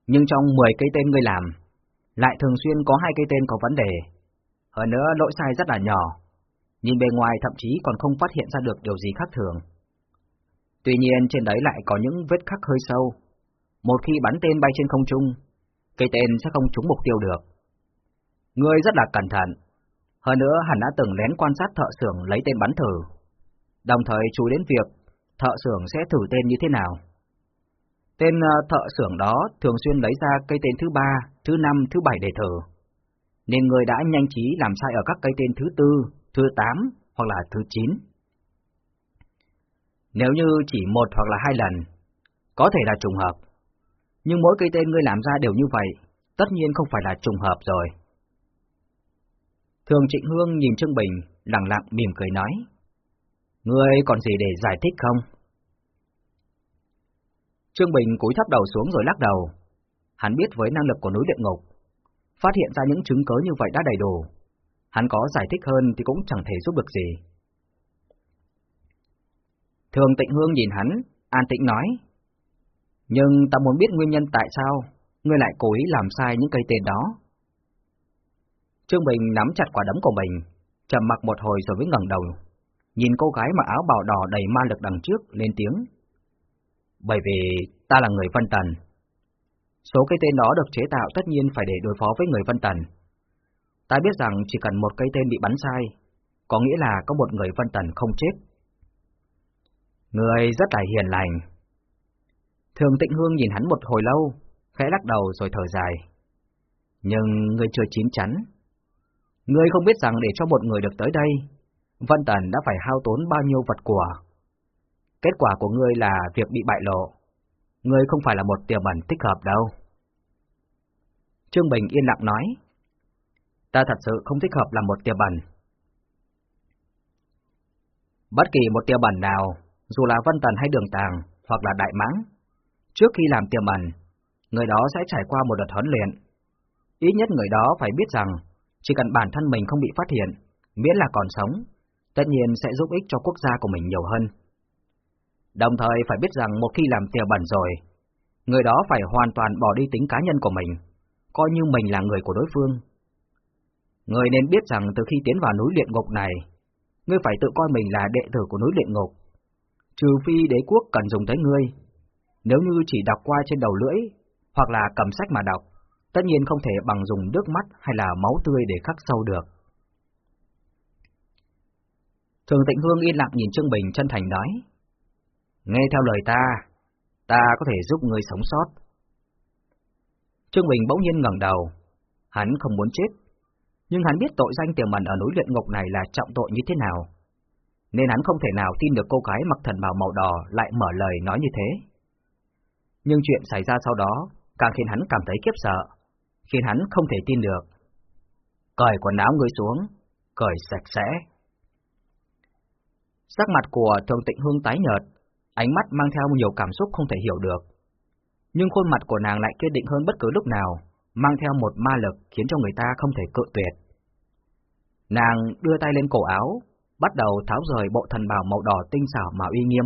Nhưng trong 10 cây tên ngươi làm, lại thường xuyên có hai cây tên có vấn đề. Hơn nữa lỗi sai rất là nhỏ, nhìn bề ngoài thậm chí còn không phát hiện ra được điều gì khác thường. Tuy nhiên trên đấy lại có những vết khắc hơi sâu. Một khi bắn tên bay trên không trung, cây tên sẽ không trúng mục tiêu được. Ngươi rất là cẩn thận. Hơn nữa hẳn đã từng lén quan sát thợ xưởng lấy tên bắn thử. Đồng thời chú đến việc thợ xưởng sẽ thử tên như thế nào. Tên ờ, thợ xưởng đó thường xuyên lấy ra cây tên thứ ba, thứ năm, thứ bảy để thử. Nên người đã nhanh trí làm sai ở các cây tên thứ tư, thứ tám hoặc là thứ chín. Nếu như chỉ một hoặc là hai lần, có thể là trùng hợp. Nhưng mỗi cây tên ngươi làm ra đều như vậy, tất nhiên không phải là trùng hợp rồi. Thường Trịnh Hương nhìn Trương Bình, lặng lặng mỉm cười nói. Ngươi còn gì để giải thích không? Trương Bình cúi thấp đầu xuống rồi lắc đầu. Hắn biết với năng lực của núi địa ngục, phát hiện ra những chứng cớ như vậy đã đầy đủ. Hắn có giải thích hơn thì cũng chẳng thể giúp được gì. Thường Tịnh Hương nhìn hắn, an tĩnh nói. Nhưng ta muốn biết nguyên nhân tại sao ngươi lại cố ý làm sai những cây tên đó. Trương Bình nắm chặt quả đấm của mình, trầm mặc một hồi rồi mới ngẩng đầu, nhìn cô gái mặc áo bào đỏ đầy ma lực đằng trước lên tiếng. Bởi vì ta là người Vân Tần. Số cây tên đó được chế tạo tất nhiên phải để đối phó với người Vân Tần. Ta biết rằng chỉ cần một cây tên bị bắn sai, có nghĩa là có một người Vân Tần không chết. Người rất là hiền lành. Thường Tịnh Hương nhìn hắn một hồi lâu, khẽ lắc đầu rồi thở dài. Nhưng người chưa chín chắn. Ngươi không biết rằng để cho một người được tới đây, Vân Tần đã phải hao tốn bao nhiêu vật của. Kết quả của ngươi là việc bị bại lộ. Ngươi không phải là một tiềm ẩn thích hợp đâu. Trương Bình yên lặng nói. Ta thật sự không thích hợp làm một tiềm ẩn. Bất kỳ một tiềm ẩn nào, dù là văn Tần hay Đường Tàng, hoặc là Đại Mãng, trước khi làm tiềm ẩn, người đó sẽ trải qua một đợt huấn luyện. Ít nhất người đó phải biết rằng, chỉ cần bản thân mình không bị phát hiện, miễn là còn sống, tất nhiên sẽ giúp ích cho quốc gia của mình nhiều hơn. Đồng thời phải biết rằng một khi làm tiềm ẩn rồi, người đó phải hoàn toàn bỏ đi tính cá nhân của mình, coi như mình là người của đối phương. Người nên biết rằng từ khi tiến vào núi luyện ngục này, ngươi phải tự coi mình là đệ tử của núi luyện ngục. Trừ phi đế quốc cần dùng tới ngươi, nếu như chỉ đọc qua trên đầu lưỡi, hoặc là cầm sách mà đọc, tất nhiên không thể bằng dùng nước mắt hay là máu tươi để khắc sâu được. Thường Tịnh Hương yên lặng nhìn Trương Bình chân thành nói. Nghe theo lời ta, ta có thể giúp ngươi sống sót. Trương Bình bỗng nhiên ngẩng đầu, hắn không muốn chết, nhưng hắn biết tội danh tiềm ẩn ở núi luyện ngục này là trọng tội như thế nào, nên hắn không thể nào tin được cô gái mặc thần bào màu đỏ lại mở lời nói như thế. Nhưng chuyện xảy ra sau đó càng khiến hắn cảm thấy kiếp sợ, khiến hắn không thể tin được. Cởi quần áo ngươi xuống, cởi sạch sẽ. Sắc mặt của Thường Tịnh Hương tái nhợt, ánh mắt mang theo nhiều cảm xúc không thể hiểu được. Nhưng khuôn mặt của nàng lại kiên định hơn bất cứ lúc nào, mang theo một ma lực khiến cho người ta không thể cự tuyệt. Nàng đưa tay lên cổ áo, bắt đầu tháo rời bộ thần bào màu đỏ tinh xảo mà uy nghiêm.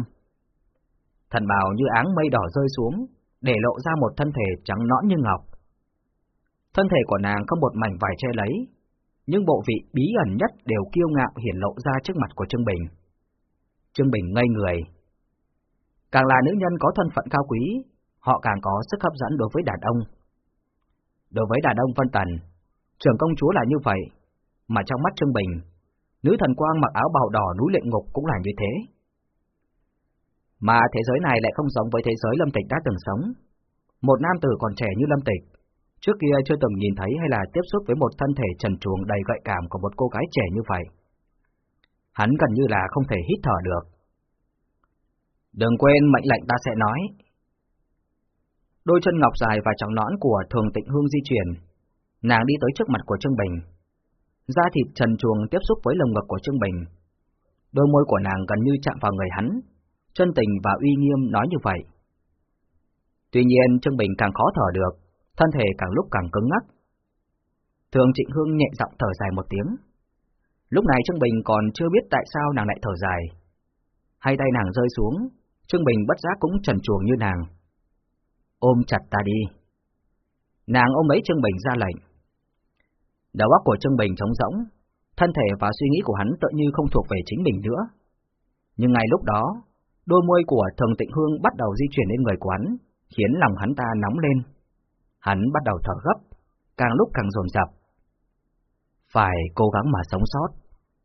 Thần bào như áng mây đỏ rơi xuống, để lộ ra một thân thể trắng nõn như ngọc. Thân thể của nàng không một mảnh vải che lấy, nhưng bộ vị bí ẩn nhất đều kiêu ngạo hiển lộ ra trước mặt của Trương Bình. Trương Bình ngây người. Càng là nữ nhân có thân phận cao quý, họ càng có sức hấp dẫn đối với đàn ông. Đối với đàn ông Vân Tần, trưởng công chúa là như vậy, mà trong mắt Trương Bình, nữ thần quang mặc áo bào đỏ núi lệ ngục cũng là như thế. Mà thế giới này lại không giống với thế giới Lâm Tịch đã từng sống. Một nam tử còn trẻ như Lâm Tịch, trước kia chưa từng nhìn thấy hay là tiếp xúc với một thân thể trần truồng đầy gợi cảm của một cô gái trẻ như vậy. Hắn gần như là không thể hít thở được. Đừng quên mệnh lệnh ta sẽ nói. Đôi chân ngọc dài và trắng nõn của Thường Tịnh Hương di chuyển, nàng đi tới trước mặt của Trương Bình. Da thịt trần chuồng tiếp xúc với lồng ngực của Trương Bình. Đôi môi của nàng gần như chạm vào người hắn, chân tình và uy nghiêm nói như vậy. Tuy nhiên Trương Bình càng khó thở được, thân thể càng lúc càng cứng ngắc. Thường Trịnh Hương nhẹ giọng thở dài một tiếng. Lúc này Trương Bình còn chưa biết tại sao nàng lại thở dài. Hai tay nàng rơi xuống, Trương Bình bất giác cũng trần chuồng như nàng. Ôm chặt ta đi. Nàng ôm lấy Trương Bình ra lệnh. Đầu óc của Trương Bình trống rỗng, thân thể và suy nghĩ của hắn tự như không thuộc về chính mình nữa. Nhưng ngay lúc đó, đôi môi của Thường Tịnh Hương bắt đầu di chuyển lên người của hắn, khiến lòng hắn ta nóng lên. Hắn bắt đầu thở gấp, càng lúc càng dồn dập. Phải cố gắng mà sống sót,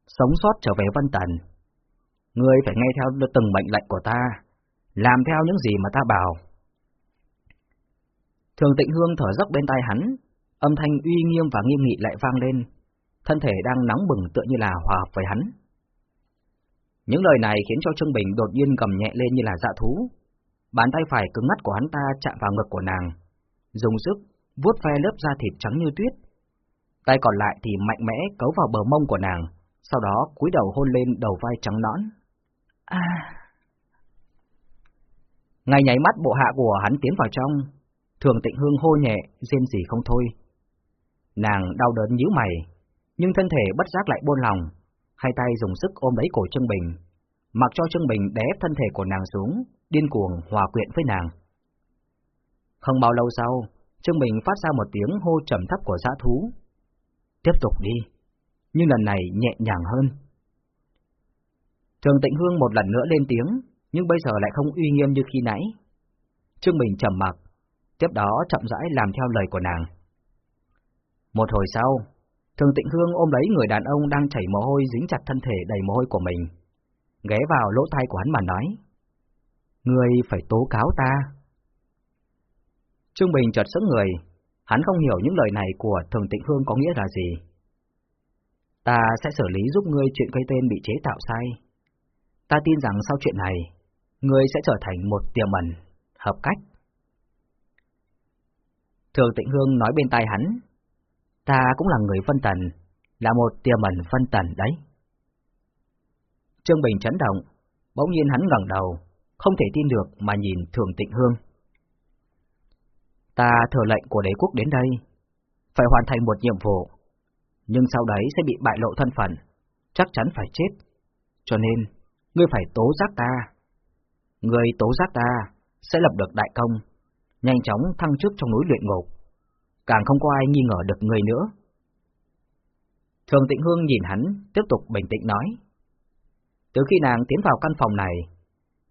sống sót trở về Vân Tần. Ngươi phải nghe theo từng mệnh lệnh của ta, làm theo những gì mà ta bảo. Thường Tịnh Hương thở dốc bên tai hắn, âm thanh uy nghiêm và nghiêm nghị lại vang lên, thân thể đang nóng bừng tựa như là hòa hợp với hắn. Những lời này khiến cho Trương Bình đột nhiên gầm nhẹ lên như là dạ thú. Bàn tay phải cứng ngắt của hắn ta chạm vào ngực của nàng, dùng sức vuốt ve lớp da thịt trắng như tuyết. Tay còn lại thì mạnh mẽ cấu vào bờ mông của nàng, sau đó cúi đầu hôn lên đầu vai trắng nõn. À... Ngay nháy mắt bộ hạ của hắn tiến vào trong, thường tịnh hương hô nhẹ, riêng gì không thôi. Nàng đau đớn nhíu mày, nhưng thân thể bất giác lại buôn lòng, hai tay dùng sức ôm lấy cổ Trương Bình, mặc cho Trương Bình đè thân thể của nàng xuống, điên cuồng hòa quyện với nàng. Không bao lâu sau, Trương Bình phát ra một tiếng hô trầm thấp của dã thú. Tiếp tục đi, nhưng lần này nhẹ nhàng hơn. thường Tịnh Hương một lần nữa lên tiếng, nhưng bây giờ lại không uy nghiêm như khi nãy. Trương Bình trầm mặc, tiếp đó chậm rãi làm theo lời của nàng. Một hồi sau, Thường Tịnh Hương ôm lấy người đàn ông đang chảy mồ hôi dính chặt thân thể đầy mồ hôi của mình, ghé vào lỗ tai của hắn mà nói. Người phải tố cáo ta. Trương Bình chợt sững người, hắn không hiểu những lời này của Thường Tịnh Hương có nghĩa là gì. Ta sẽ xử lý giúp ngươi chuyện cây tên bị chế tạo sai. Ta tin rằng sau chuyện này, ngươi sẽ trở thành một tiềm ẩn, hợp cách. Trường Tịnh Hương nói bên tai hắn, ta cũng là người phân tần, là một tiềm ẩn phân tần đấy. Trương Bình chấn động, bỗng nhiên hắn ngẩng đầu, không thể tin được mà nhìn Thường Tịnh Hương. Ta thừa lệnh của đế quốc đến đây, phải hoàn thành một nhiệm vụ, nhưng sau đấy sẽ bị bại lộ thân phận, chắc chắn phải chết. Cho nên, ngươi phải tố giác ta. Ngươi tố giác ta sẽ lập được đại công, nhanh chóng thăng chức trong núi luyện ngục, càng không có ai nghi ngờ được người nữa. Thường Tịnh Hương nhìn hắn, tiếp tục bình tĩnh nói. Từ khi nàng tiến vào căn phòng này,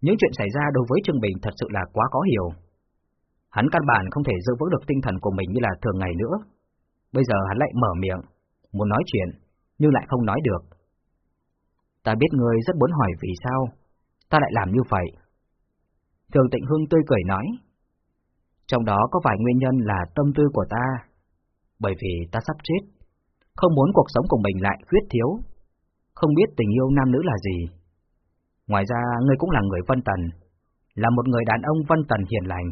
những chuyện xảy ra đối với Trương Bình thật sự là quá khó hiểu. Hắn căn bản không thể giữ vững được tinh thần của mình như là thường ngày nữa. Bây giờ hắn lại mở miệng, muốn nói chuyện, nhưng lại không nói được. Ta biết ngươi rất muốn hỏi vì sao, ta lại làm như vậy. Thường Tịnh Hương tươi cười nói, trong đó có vài nguyên nhân là tâm tư của ta, bởi vì ta sắp chết, không muốn cuộc sống của mình lại khuyết thiếu, không biết tình yêu nam nữ là gì. Ngoài ra, ngươi cũng là người Vân Tần, là một người đàn ông Vân Tần hiền lành.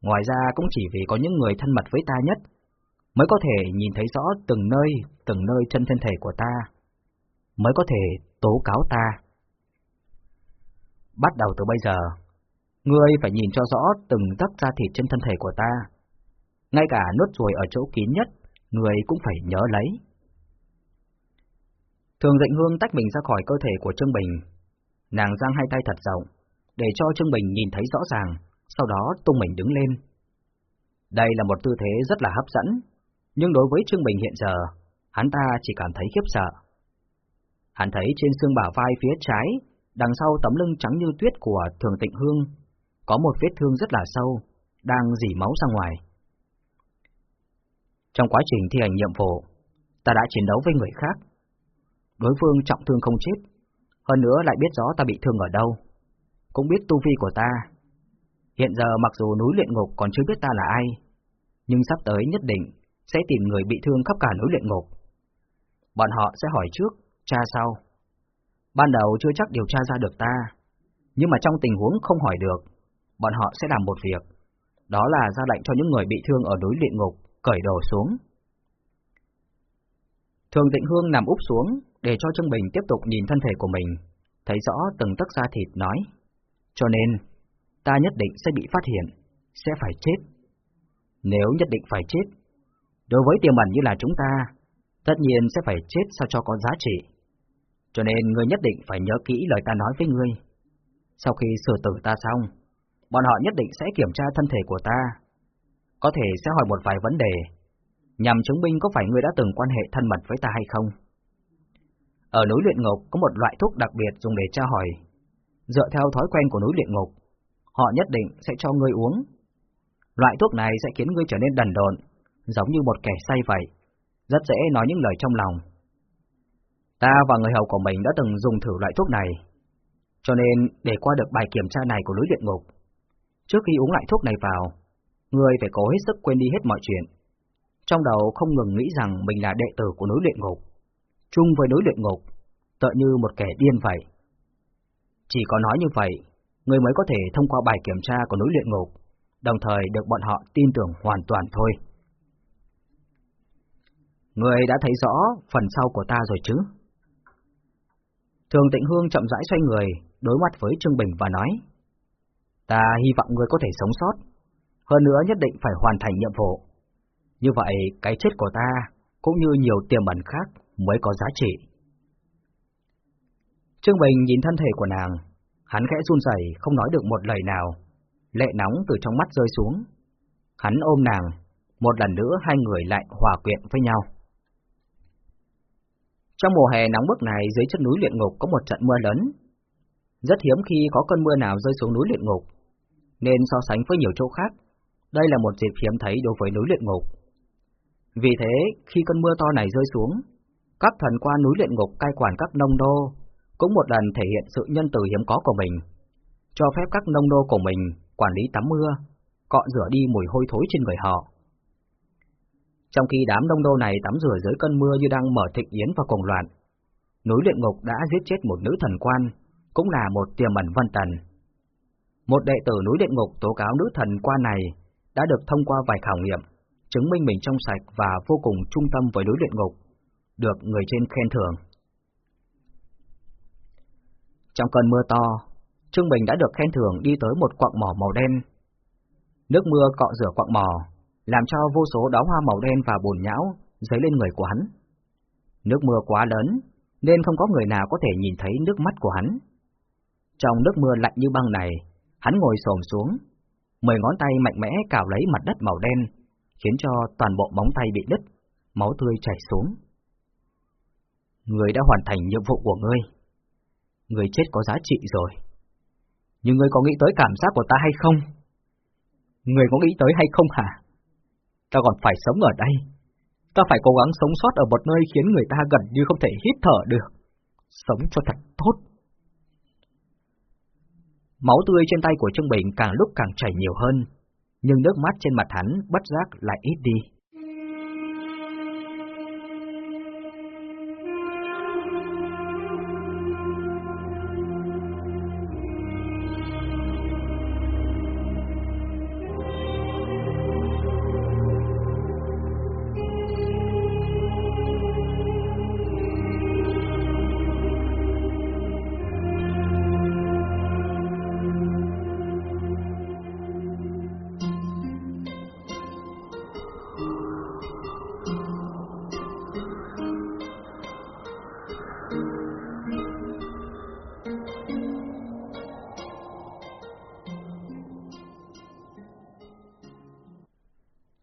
Ngoài ra cũng chỉ vì có những người thân mật với ta nhất, mới có thể nhìn thấy rõ từng nơi, từng nơi chân thân thể của ta, mới có thể tố cáo ta. Bắt đầu từ bây giờ, ngươi phải nhìn cho rõ từng tấc da thịt trên thân thể của ta. Ngay cả nốt ruồi ở chỗ kín nhất, ngươi cũng phải nhớ lấy. Thường Dịnh Hương tách mình ra khỏi cơ thể của Trương Bình. Nàng giang hai tay thật rộng, để cho Trương Bình nhìn thấy rõ ràng, sau đó tung mình đứng lên. Đây là một tư thế rất là hấp dẫn, nhưng đối với Trương Bình hiện giờ, hắn ta chỉ cảm thấy khiếp sợ. Hắn thấy trên xương bả vai phía trái, đằng sau tấm lưng trắng như tuyết của Thường Tịnh Hương, có một vết thương rất là sâu, đang dỉ máu ra ngoài. Trong quá trình thi hành nhiệm vụ, ta đã chiến đấu với người khác. Đối phương trọng thương không chết, hơn nữa lại biết rõ ta bị thương ở đâu, cũng biết tu vi của ta. Hiện giờ mặc dù núi luyện ngục còn chưa biết ta là ai, nhưng sắp tới nhất định sẽ tìm người bị thương khắp cả núi luyện ngục. Bọn họ sẽ hỏi trước, tra sau. Ban đầu chưa chắc điều tra ra được ta, nhưng mà trong tình huống không hỏi được, bọn họ sẽ làm một việc, đó là ra lệnh cho những người bị thương ở núi luyện ngục cởi đồ xuống. Thường Tịnh Hương nằm úp xuống để cho Trương Bình tiếp tục nhìn thân thể của mình, thấy rõ từng tấc da thịt nói. Cho nên, ta nhất định sẽ bị phát hiện, sẽ phải chết. Nếu nhất định phải chết, đối với tiềm ẩn như là chúng ta, tất nhiên sẽ phải chết sao cho có giá trị. Cho nên ngươi nhất định phải nhớ kỹ lời ta nói với ngươi. Sau khi sửa tử ta xong, bọn họ nhất định sẽ kiểm tra thân thể của ta. Có thể sẽ hỏi một vài vấn đề, nhằm chứng minh có phải ngươi đã từng quan hệ thân mật với ta hay không. Ở núi luyện ngục có một loại thuốc đặc biệt dùng để tra hỏi. Dựa theo thói quen của núi luyện ngục, họ nhất định sẽ cho ngươi uống. Loại thuốc này sẽ khiến ngươi trở nên đần độn, giống như một kẻ say vậy, rất dễ nói những lời trong lòng. Ta và người hầu của mình đã từng dùng thử loại thuốc này, cho nên để qua được bài kiểm tra này của núi luyện ngục, trước khi uống lại thuốc này vào, người phải cố hết sức quên đi hết mọi chuyện. Trong đầu không ngừng nghĩ rằng mình là đệ tử của núi luyện ngục, chung với núi luyện ngục, tựa như một kẻ điên vậy. Chỉ có nói như vậy, người mới có thể thông qua bài kiểm tra của núi luyện ngục, đồng thời được bọn họ tin tưởng hoàn toàn thôi. Người đã thấy rõ phần sau của ta rồi chứ? Thường Tịnh Hương chậm rãi xoay người, đối mặt với Trương Bình và nói Ta hy vọng người có thể sống sót, hơn nữa nhất định phải hoàn thành nhiệm vụ. Như vậy, cái chết của ta, cũng như nhiều tiềm ẩn khác, mới có giá trị. Trương Bình nhìn thân thể của nàng, hắn khẽ run rẩy không nói được một lời nào, lệ nóng từ trong mắt rơi xuống. Hắn ôm nàng, một lần nữa hai người lại hòa quyện với nhau. Trong mùa hè nóng bức này dưới chân núi luyện ngục có một trận mưa lớn. Rất hiếm khi có cơn mưa nào rơi xuống núi luyện ngục, nên so sánh với nhiều chỗ khác, đây là một dịp hiếm thấy đối với núi luyện ngục. Vì thế, khi cơn mưa to này rơi xuống, các thần quan núi luyện ngục cai quản các nông đô cũng một lần thể hiện sự nhân từ hiếm có của mình, cho phép các nông đô của mình quản lý tắm mưa, cọ rửa đi mùi hôi thối trên người họ. Trong khi đám nông đô này tắm rửa dưới cơn mưa như đang mở thịnh yến và cuồng loạn, núi luyện ngục đã giết chết một nữ thần quan, cũng là một tiềm ẩn vân tần. Một đệ tử núi địa ngục tố cáo nữ thần qua này đã được thông qua vài khảo nghiệm, chứng minh mình trong sạch và vô cùng trung tâm với núi địa ngục, được người trên khen thưởng. Trong cơn mưa to, Trương Bình đã được khen thưởng đi tới một quặng mỏ màu đen. Nước mưa cọ rửa quặng mỏ, làm cho vô số đóa hoa màu đen và bùn nhão dấy lên người của hắn. Nước mưa quá lớn, nên không có người nào có thể nhìn thấy nước mắt của hắn. Trong nước mưa lạnh như băng này, hắn ngồi xổm xuống, mười ngón tay mạnh mẽ cào lấy mặt đất màu đen, khiến cho toàn bộ móng tay bị đứt, máu tươi chảy xuống. Người đã hoàn thành nhiệm vụ của ngươi. Người chết có giá trị rồi. Nhưng ngươi có nghĩ tới cảm giác của ta hay không? Người có nghĩ tới hay không hả? ta còn phải sống ở đây. Ta phải cố gắng sống sót ở một nơi khiến người ta gần như không thể hít thở được. sống cho thật tốt. Máu tươi trên tay của Trương Bình càng lúc càng chảy nhiều hơn, nhưng nước mắt trên mặt hắn bất giác lại ít đi.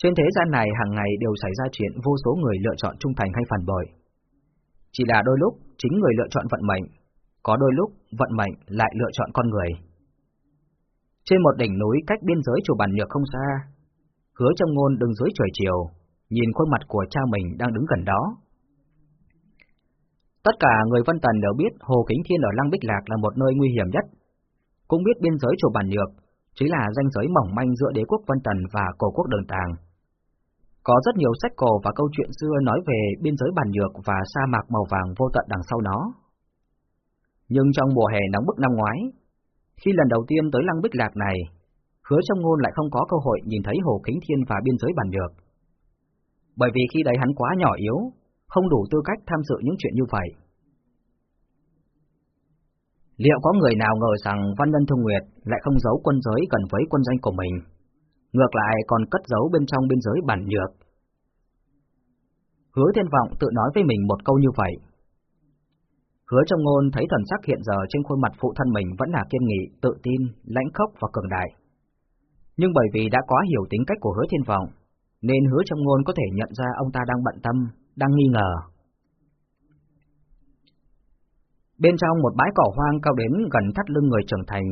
Trên thế gian này hàng ngày đều xảy ra chuyện vô số người lựa chọn trung thành hay phản bội. Chỉ là đôi lúc chính người lựa chọn vận mệnh, có đôi lúc vận mệnh lại lựa chọn con người. Trên một đỉnh núi cách biên giới chùa Bản Nhược không xa, hứa trong ngôn đứng dưới trời chiều, nhìn khuôn mặt của cha mình đang đứng gần đó. Tất cả người Vân Tần đều biết Hồ Kính Thiên ở Lăng Bích Lạc là một nơi nguy hiểm nhất, cũng biết biên giới chùa Bản Nhược chính là ranh giới mỏng manh giữa đế quốc Vân Tần và cổ quốc Đường Tàng có rất nhiều sách cổ và câu chuyện xưa nói về biên giới bản nhược và sa mạc màu vàng vô tận đằng sau nó. Nhưng trong mùa hè nóng bức năm ngoái, khi lần đầu tiên tới lăng bích lạc này, hứa trong ngôn lại không có cơ hội nhìn thấy Hồ Kính Thiên và biên giới bản nhược. Bởi vì khi đấy hắn quá nhỏ yếu, không đủ tư cách tham dự những chuyện như vậy. Liệu có người nào ngờ rằng Văn Nhân Thương Nguyệt lại không giấu quân giới gần với quân danh của mình? Ngược lại còn cất giấu bên trong biên giới bản nhược. Hứa thiên vọng tự nói với mình một câu như vậy. Hứa trong ngôn thấy thần sắc hiện giờ trên khuôn mặt phụ thân mình vẫn là kiên nghị, tự tin, lãnh khốc và cường đại. Nhưng bởi vì đã quá hiểu tính cách của hứa thiên vọng, nên hứa trong ngôn có thể nhận ra ông ta đang bận tâm, đang nghi ngờ. Bên trong một bãi cỏ hoang cao đến gần thắt lưng người trưởng thành,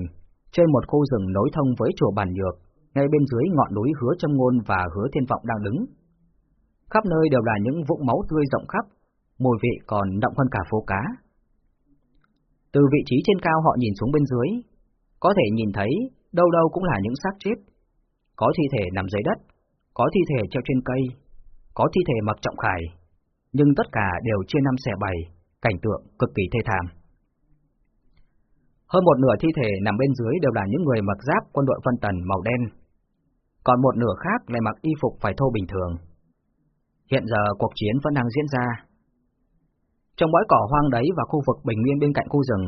trên một khu rừng nối thông với chùa Bản Nhược, ngay bên dưới ngọn núi hứa châm ngôn và hứa thiên vọng đang đứng. Khắp nơi đều là những vũng máu tươi rộng khắp, mùi vị còn đậm hơn cả phố cá. Từ vị trí trên cao họ nhìn xuống bên dưới, có thể nhìn thấy đâu đâu cũng là những xác chết. Có thi thể nằm dưới đất, có thi thể treo trên cây, có thi thể mặc trọng khải, nhưng tất cả đều chia năm xẻ bảy, cảnh tượng cực kỳ thê thảm. Hơn một nửa thi thể nằm bên dưới đều là những người mặc giáp quân đội phân tần màu đen, còn một nửa khác lại mặc y phục phải thô bình thường. Hiện giờ cuộc chiến vẫn đang diễn ra. Trong bãi cỏ hoang đấy và khu vực bình nguyên bên cạnh khu rừng,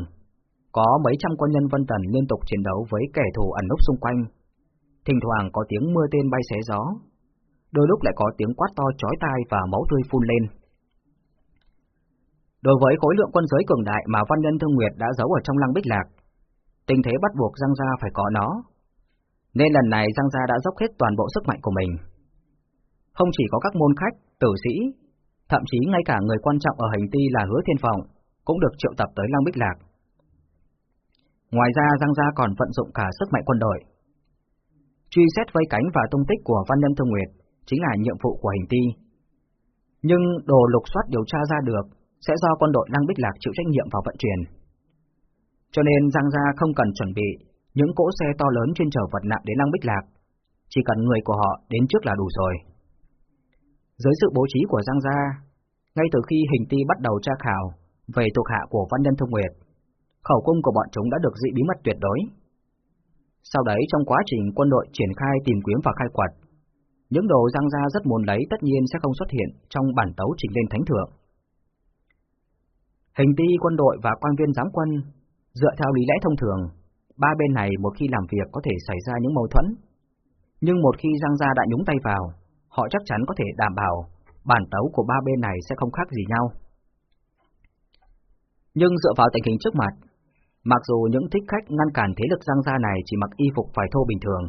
có mấy trăm quân nhân Vân Tần liên tục chiến đấu với kẻ thù ẩn núp xung quanh. Thỉnh thoảng có tiếng mưa tên bay xé gió, đôi lúc lại có tiếng quát to chói tai và máu tươi phun lên. Đối với khối lượng quân giới cường đại mà Văn Nhân Thương Nguyệt đã giấu ở trong lăng bích lạc, tình thế bắt buộc răng ra phải có nó, nên lần này Giang Gia đã dốc hết toàn bộ sức mạnh của mình. Không chỉ có các môn khách, tử sĩ, thậm chí ngay cả người quan trọng ở hành ti là Hứa Thiên Phòng cũng được triệu tập tới Lăng Bích Lạc. Ngoài ra Giang Gia còn vận dụng cả sức mạnh quân đội. Truy xét vây cánh và tung tích của Văn Nhân Thương Nguyệt chính là nhiệm vụ của hành ti. Nhưng đồ lục soát điều tra ra được sẽ do quân đội Lăng Bích Lạc chịu trách nhiệm vào vận chuyển. Cho nên Giang Gia không cần chuẩn bị những cỗ xe to lớn chuyên chở vật nặng đến Lăng Bích Lạc, chỉ cần người của họ đến trước là đủ rồi. Dưới sự bố trí của Giang Gia, ngay từ khi hình ti bắt đầu tra khảo về thuộc hạ của Văn Nhân Thông Nguyệt, khẩu cung của bọn chúng đã được dị bí mật tuyệt đối. Sau đấy trong quá trình quân đội triển khai tìm kiếm và khai quật, những đồ Giang Gia rất muốn lấy tất nhiên sẽ không xuất hiện trong bản tấu trình lên thánh thượng. Hình ti quân đội và quan viên giám quân, dựa theo lý lẽ thông thường, ba bên này một khi làm việc có thể xảy ra những mâu thuẫn. Nhưng một khi Giang Gia đã nhúng tay vào, họ chắc chắn có thể đảm bảo bản tấu của ba bên này sẽ không khác gì nhau. Nhưng dựa vào tình hình trước mặt, mặc dù những thích khách ngăn cản thế lực Giang Gia này chỉ mặc y phục phải thô bình thường,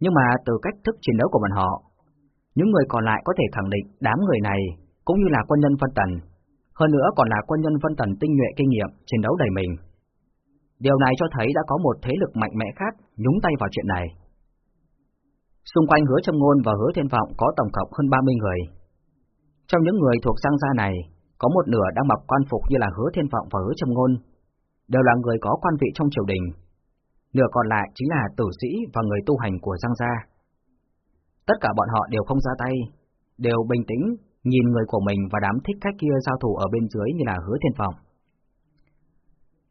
nhưng mà từ cách thức chiến đấu của bọn họ, những người còn lại có thể khẳng định đám người này cũng như là quân nhân phân tần, hơn nữa còn là quân nhân phân tần tinh nhuệ kinh nghiệm chiến đấu đầy mình. Điều này cho thấy đã có một thế lực mạnh mẽ khác nhúng tay vào chuyện này. Xung quanh hứa trầm ngôn và hứa thiên vọng có tổng cộng hơn 30 người. Trong những người thuộc Sang Gia này, có một nửa đang mặc quan phục như là hứa thiên vọng và hứa trầm ngôn, đều là người có quan vị trong triều đình. Nửa còn lại chính là tử sĩ và người tu hành của Giang Gia. Tất cả bọn họ đều không ra tay, đều bình tĩnh, nhìn người của mình và đám thích khách kia giao thủ ở bên dưới như là hứa thiên vọng.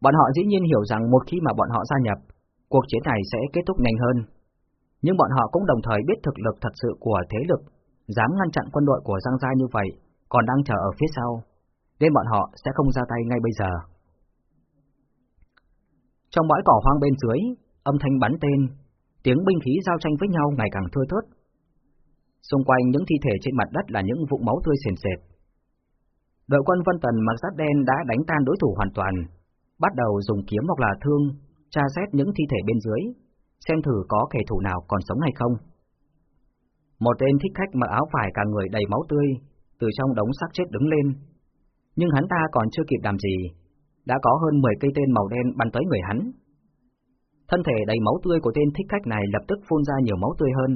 Bọn họ dĩ nhiên hiểu rằng một khi mà bọn họ gia nhập, cuộc chiến này sẽ kết thúc nhanh hơn. Nhưng bọn họ cũng đồng thời biết thực lực thật sự của thế lực, dám ngăn chặn quân đội của Giang Giai như vậy, còn đang chờ ở phía sau, nên bọn họ sẽ không ra tay ngay bây giờ. Trong bãi cỏ hoang bên dưới, âm thanh bắn tên, tiếng binh khí giao tranh với nhau ngày càng thưa thớt. Xung quanh những thi thể trên mặt đất là những vụ máu tươi sền sệt. Đội quân Vân Tần mặc giáp đen đã đánh tan đối thủ hoàn toàn, bắt đầu dùng kiếm hoặc là thương, tra xét những thi thể bên dưới, xem thử có kẻ thù nào còn sống hay không. Một tên thích khách mặc áo vải cả người đầy máu tươi, từ trong đống xác chết đứng lên. Nhưng hắn ta còn chưa kịp làm gì, đã có hơn 10 cây tên màu đen bắn tới người hắn. Thân thể đầy máu tươi của tên thích khách này lập tức phun ra nhiều máu tươi hơn,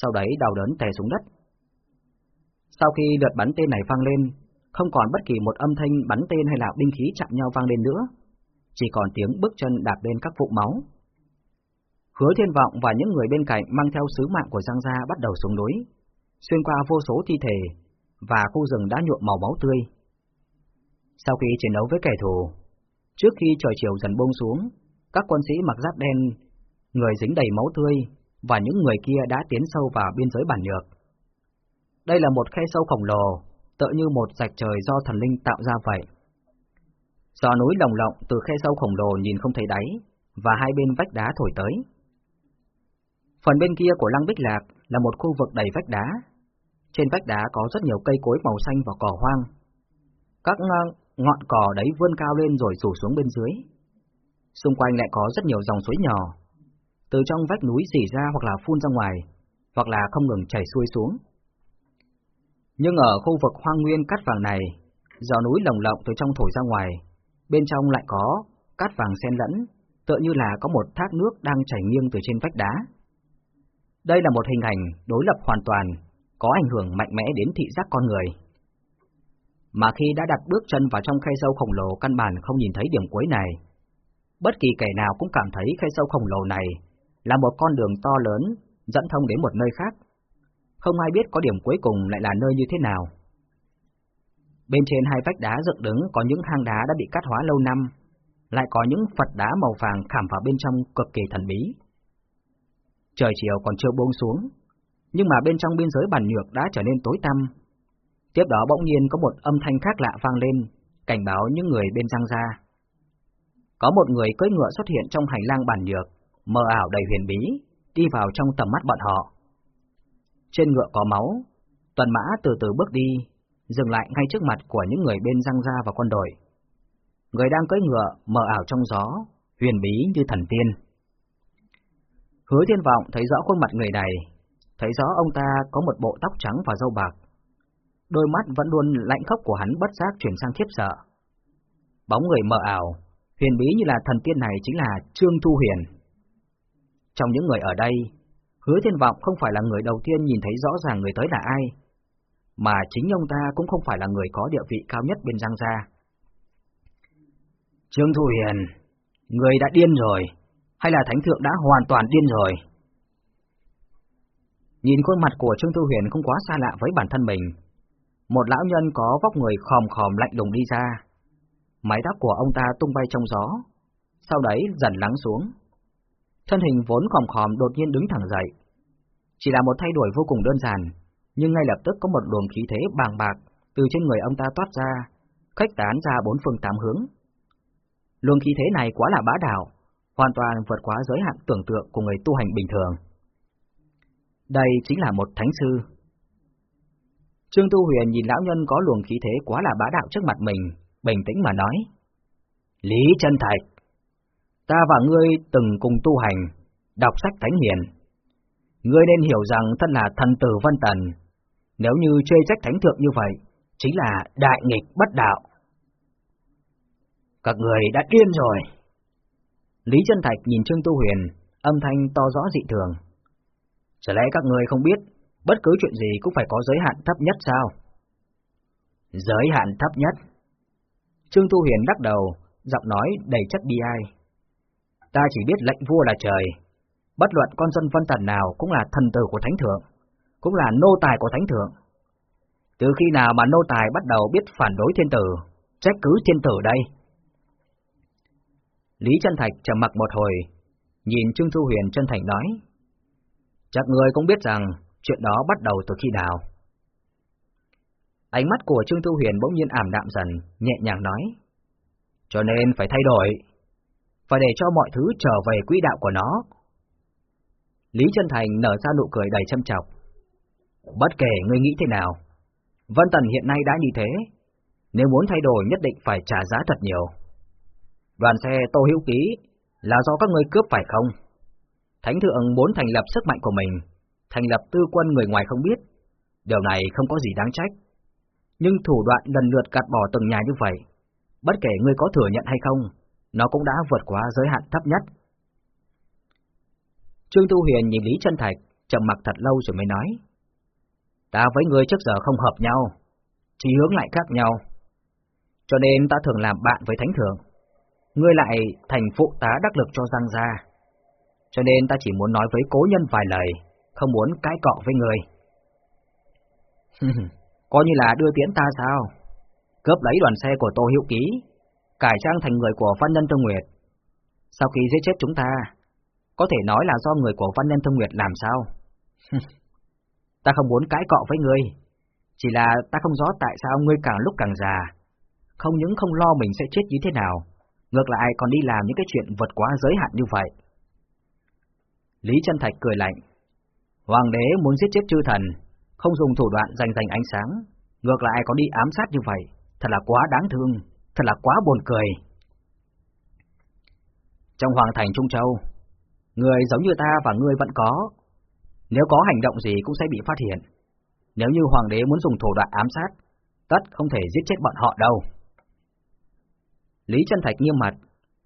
sau đấy đào đớn tè xuống đất. Sau khi lượt bắn tên này vang lên, không còn bất kỳ một âm thanh bắn tên hay là binh khí chạm nhau vang lên nữa, chỉ còn tiếng bước chân đạp lên các vụn máu. Hứa Thiên Vọng và những người bên cạnh mang theo sứ mạng của Giang Gia bắt đầu xuống núi, xuyên qua vô số thi thể và khu rừng đã nhuộm màu máu tươi. Sau khi chiến đấu với kẻ thù, trước khi trời chiều dần buông xuống, các quân sĩ mặc giáp đen, người dính đầy máu tươi và những người kia đã tiến sâu vào biên giới bản nhược. Đây là một khe sâu khổng lồ, tựa như một rạch trời do thần linh tạo ra vậy. Gió núi lồng lộng từ khe sâu khổng lồ nhìn không thấy đáy, và hai bên vách đá thổi tới. Phần bên kia của lăng Bích Lạc là một khu vực đầy vách đá. Trên vách đá có rất nhiều cây cối màu xanh và cỏ hoang. Các ờ, ngọn cỏ đấy vươn cao lên rồi rủ xuống bên dưới. Xung quanh lại có rất nhiều dòng suối nhỏ, từ trong vách núi xỉ ra hoặc là phun ra ngoài, hoặc là không ngừng chảy xuôi xuống. Nhưng ở khu vực hoang nguyên cát vàng này, gió núi lồng lộng từ trong thổi ra ngoài, bên trong lại có cát vàng xen lẫn, tựa như là có một thác nước đang chảy nghiêng từ trên vách đá. Đây là một hình ảnh đối lập hoàn toàn, có ảnh hưởng mạnh mẽ đến thị giác con người. Mà khi đã đặt bước chân vào trong khay sâu khổng lồ căn bản không nhìn thấy điểm cuối này, bất kỳ kẻ nào cũng cảm thấy khay sâu khổng lồ này là một con đường to lớn dẫn thông đến một nơi khác. Không ai biết có điểm cuối cùng lại là nơi như thế nào. Bên trên hai vách đá dựng đứng có những hang đá đã bị cắt hóa lâu năm, lại có những Phật đá màu vàng khảm vào bên trong cực kỳ thần bí. Trời chiều còn chưa buông xuống, nhưng mà bên trong biên giới bản nhược đã trở nên tối tăm. Tiếp đó bỗng nhiên có một âm thanh khác lạ vang lên, cảnh báo những người bên răng ra. Có một người cưỡi ngựa xuất hiện trong hành lang bản nhược, mờ ảo đầy huyền bí, đi vào trong tầm mắt bọn họ. Trên ngựa có máu, tuần mã từ từ bước đi, dừng lại ngay trước mặt của những người bên răng ra và quân đội. Người đang cưỡi ngựa, mờ ảo trong gió, huyền bí như thần tiên. Hứa thiên vọng thấy rõ khuôn mặt người này, thấy rõ ông ta có một bộ tóc trắng và râu bạc. Đôi mắt vẫn luôn lạnh khốc của hắn bất giác chuyển sang khiếp sợ. Bóng người mờ ảo, huyền bí như là thần tiên này chính là Trương Thu Huyền. Trong những người ở đây, hứa thiên vọng không phải là người đầu tiên nhìn thấy rõ ràng người tới là ai, mà chính ông ta cũng không phải là người có địa vị cao nhất bên Giang Gia. Trương Thu Hiền, người đã điên rồi, hay là Thánh Thượng đã hoàn toàn điên rồi? Nhìn khuôn mặt của Trương Thu Huyền không quá xa lạ với bản thân mình. Một lão nhân có vóc người khòm khòm lạnh lùng đi ra. Mái tóc của ông ta tung bay trong gió, sau đấy dần lắng xuống. Thân hình vốn khòm khòm đột nhiên đứng thẳng dậy. Chỉ là một thay đổi vô cùng đơn giản, nhưng ngay lập tức có một luồng khí thế bàng bạc từ trên người ông ta toát ra, khách tán ra bốn phương tám hướng. Luồng khí thế này quá là bá đạo, hoàn toàn vượt quá giới hạn tưởng tượng của người tu hành bình thường. Đây chính là một thánh sư. Trương Tu Huyền nhìn lão nhân có luồng khí thế quá là bá đạo trước mặt mình, bình tĩnh mà nói. Lý chân Thạch, ta và ngươi từng cùng tu hành, đọc sách thánh hiền. Ngươi nên hiểu rằng thân là thần tử Vân Tần, nếu như chê trách thánh thượng như vậy, chính là đại nghịch bất đạo. Các người đã điên rồi. Lý Chân Thạch nhìn Trương Tu Huyền, âm thanh to rõ dị thường. Chả lẽ các người không biết, bất cứ chuyện gì cũng phải có giới hạn thấp nhất sao? Giới hạn thấp nhất. Trương Tu Huyền đắc đầu, giọng nói đầy chất bi ai. Ta chỉ biết lệnh vua là trời, bất luận con dân văn tần nào cũng là thần tử của thánh thượng, cũng là nô tài của thánh thượng. Từ khi nào mà nô tài bắt đầu biết phản đối thiên tử, trách cứ thiên tử đây? Lý Chân Thạch trầm mặc một hồi, nhìn Trương thu Huyền chân thành nói. Chắc người cũng biết rằng chuyện đó bắt đầu từ khi nào. Ánh mắt của Trương thu Huyền bỗng nhiên ảm đạm dần, nhẹ nhàng nói. Cho nên phải thay đổi, phải để cho mọi thứ trở về quỹ đạo của nó. Lý Chân Thành nở ra nụ cười đầy châm chọc. Bất kể ngươi nghĩ thế nào, Vân Tần hiện nay đã như thế, nếu muốn thay đổi nhất định phải trả giá thật nhiều. Đoàn xe Tô Hữu Ký là do các ngươi cướp phải không? Thánh thượng muốn thành lập sức mạnh của mình, thành lập tư quân người ngoài không biết, điều này không có gì đáng trách. Nhưng thủ đoạn lần lượt gạt bỏ từng nhà như vậy, bất kể ngươi có thừa nhận hay không, nó cũng đã vượt qua giới hạn thấp nhất. Trương Tu Huyền nhìn Lý Chân Thạch, trầm mặc thật lâu rồi mới nói. Ta với ngươi trước giờ không hợp nhau, chỉ hướng lại khác nhau. Cho nên ta thường làm bạn với Thánh Thượng. Ngươi lại thành phụ tá đắc lực cho Giang Gia. Cho nên ta chỉ muốn nói với cố nhân vài lời, không muốn cãi cọ với ngươi. *laughs* Coi như là đưa tiễn ta sao? Cướp lấy đoàn xe của Tô Hiệu Ký, cải trang thành người của Văn Nhân Thương Nguyệt. Sau khi giết chết chúng ta, có thể nói là do người của Văn Nhân Thương Nguyệt làm sao? *laughs* ta không muốn cãi cọ với ngươi, chỉ là ta không rõ tại sao ngươi càng lúc càng già, không những không lo mình sẽ chết như thế nào, ngược lại còn đi làm những cái chuyện vượt quá giới hạn như vậy. Lý Chân Thạch cười lạnh. Hoàng đế muốn giết chết chư thần, không dùng thủ đoạn giành giành ánh sáng, ngược lại còn đi ám sát như vậy, thật là quá đáng thương, thật là quá buồn cười. Trong hoàng thành Trung Châu, người giống như ta và ngươi vẫn có, nếu có hành động gì cũng sẽ bị phát hiện. Nếu như hoàng đế muốn dùng thủ đoạn ám sát, tất không thể giết chết bọn họ đâu. Lý chân Thạch nghiêm mặt,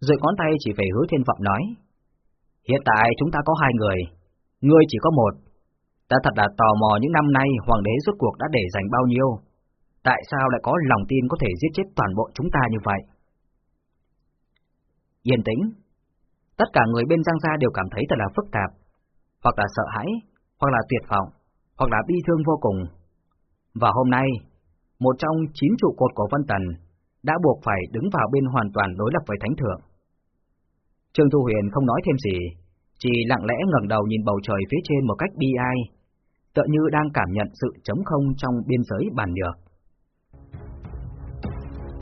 rồi ngón tay chỉ về hứa thiên vọng nói. Hiện tại chúng ta có hai người, ngươi chỉ có một. Ta thật là tò mò những năm nay hoàng đế rốt cuộc đã để dành bao nhiêu. Tại sao lại có lòng tin có thể giết chết toàn bộ chúng ta như vậy? Yên tĩnh. Tất cả người bên Giang Gia đều cảm thấy thật là phức tạp, hoặc là sợ hãi, hoặc là tuyệt vọng, hoặc là bi thương vô cùng. Và hôm nay, một trong chín trụ cột của Vân Tần đã buộc phải đứng vào bên hoàn toàn đối lập với Thánh Thượng. Trương Thu Huyền không nói thêm gì, chỉ lặng lẽ ngẩng đầu nhìn bầu trời phía trên một cách bi ai, tựa như đang cảm nhận sự trống không trong biên giới bản nhược.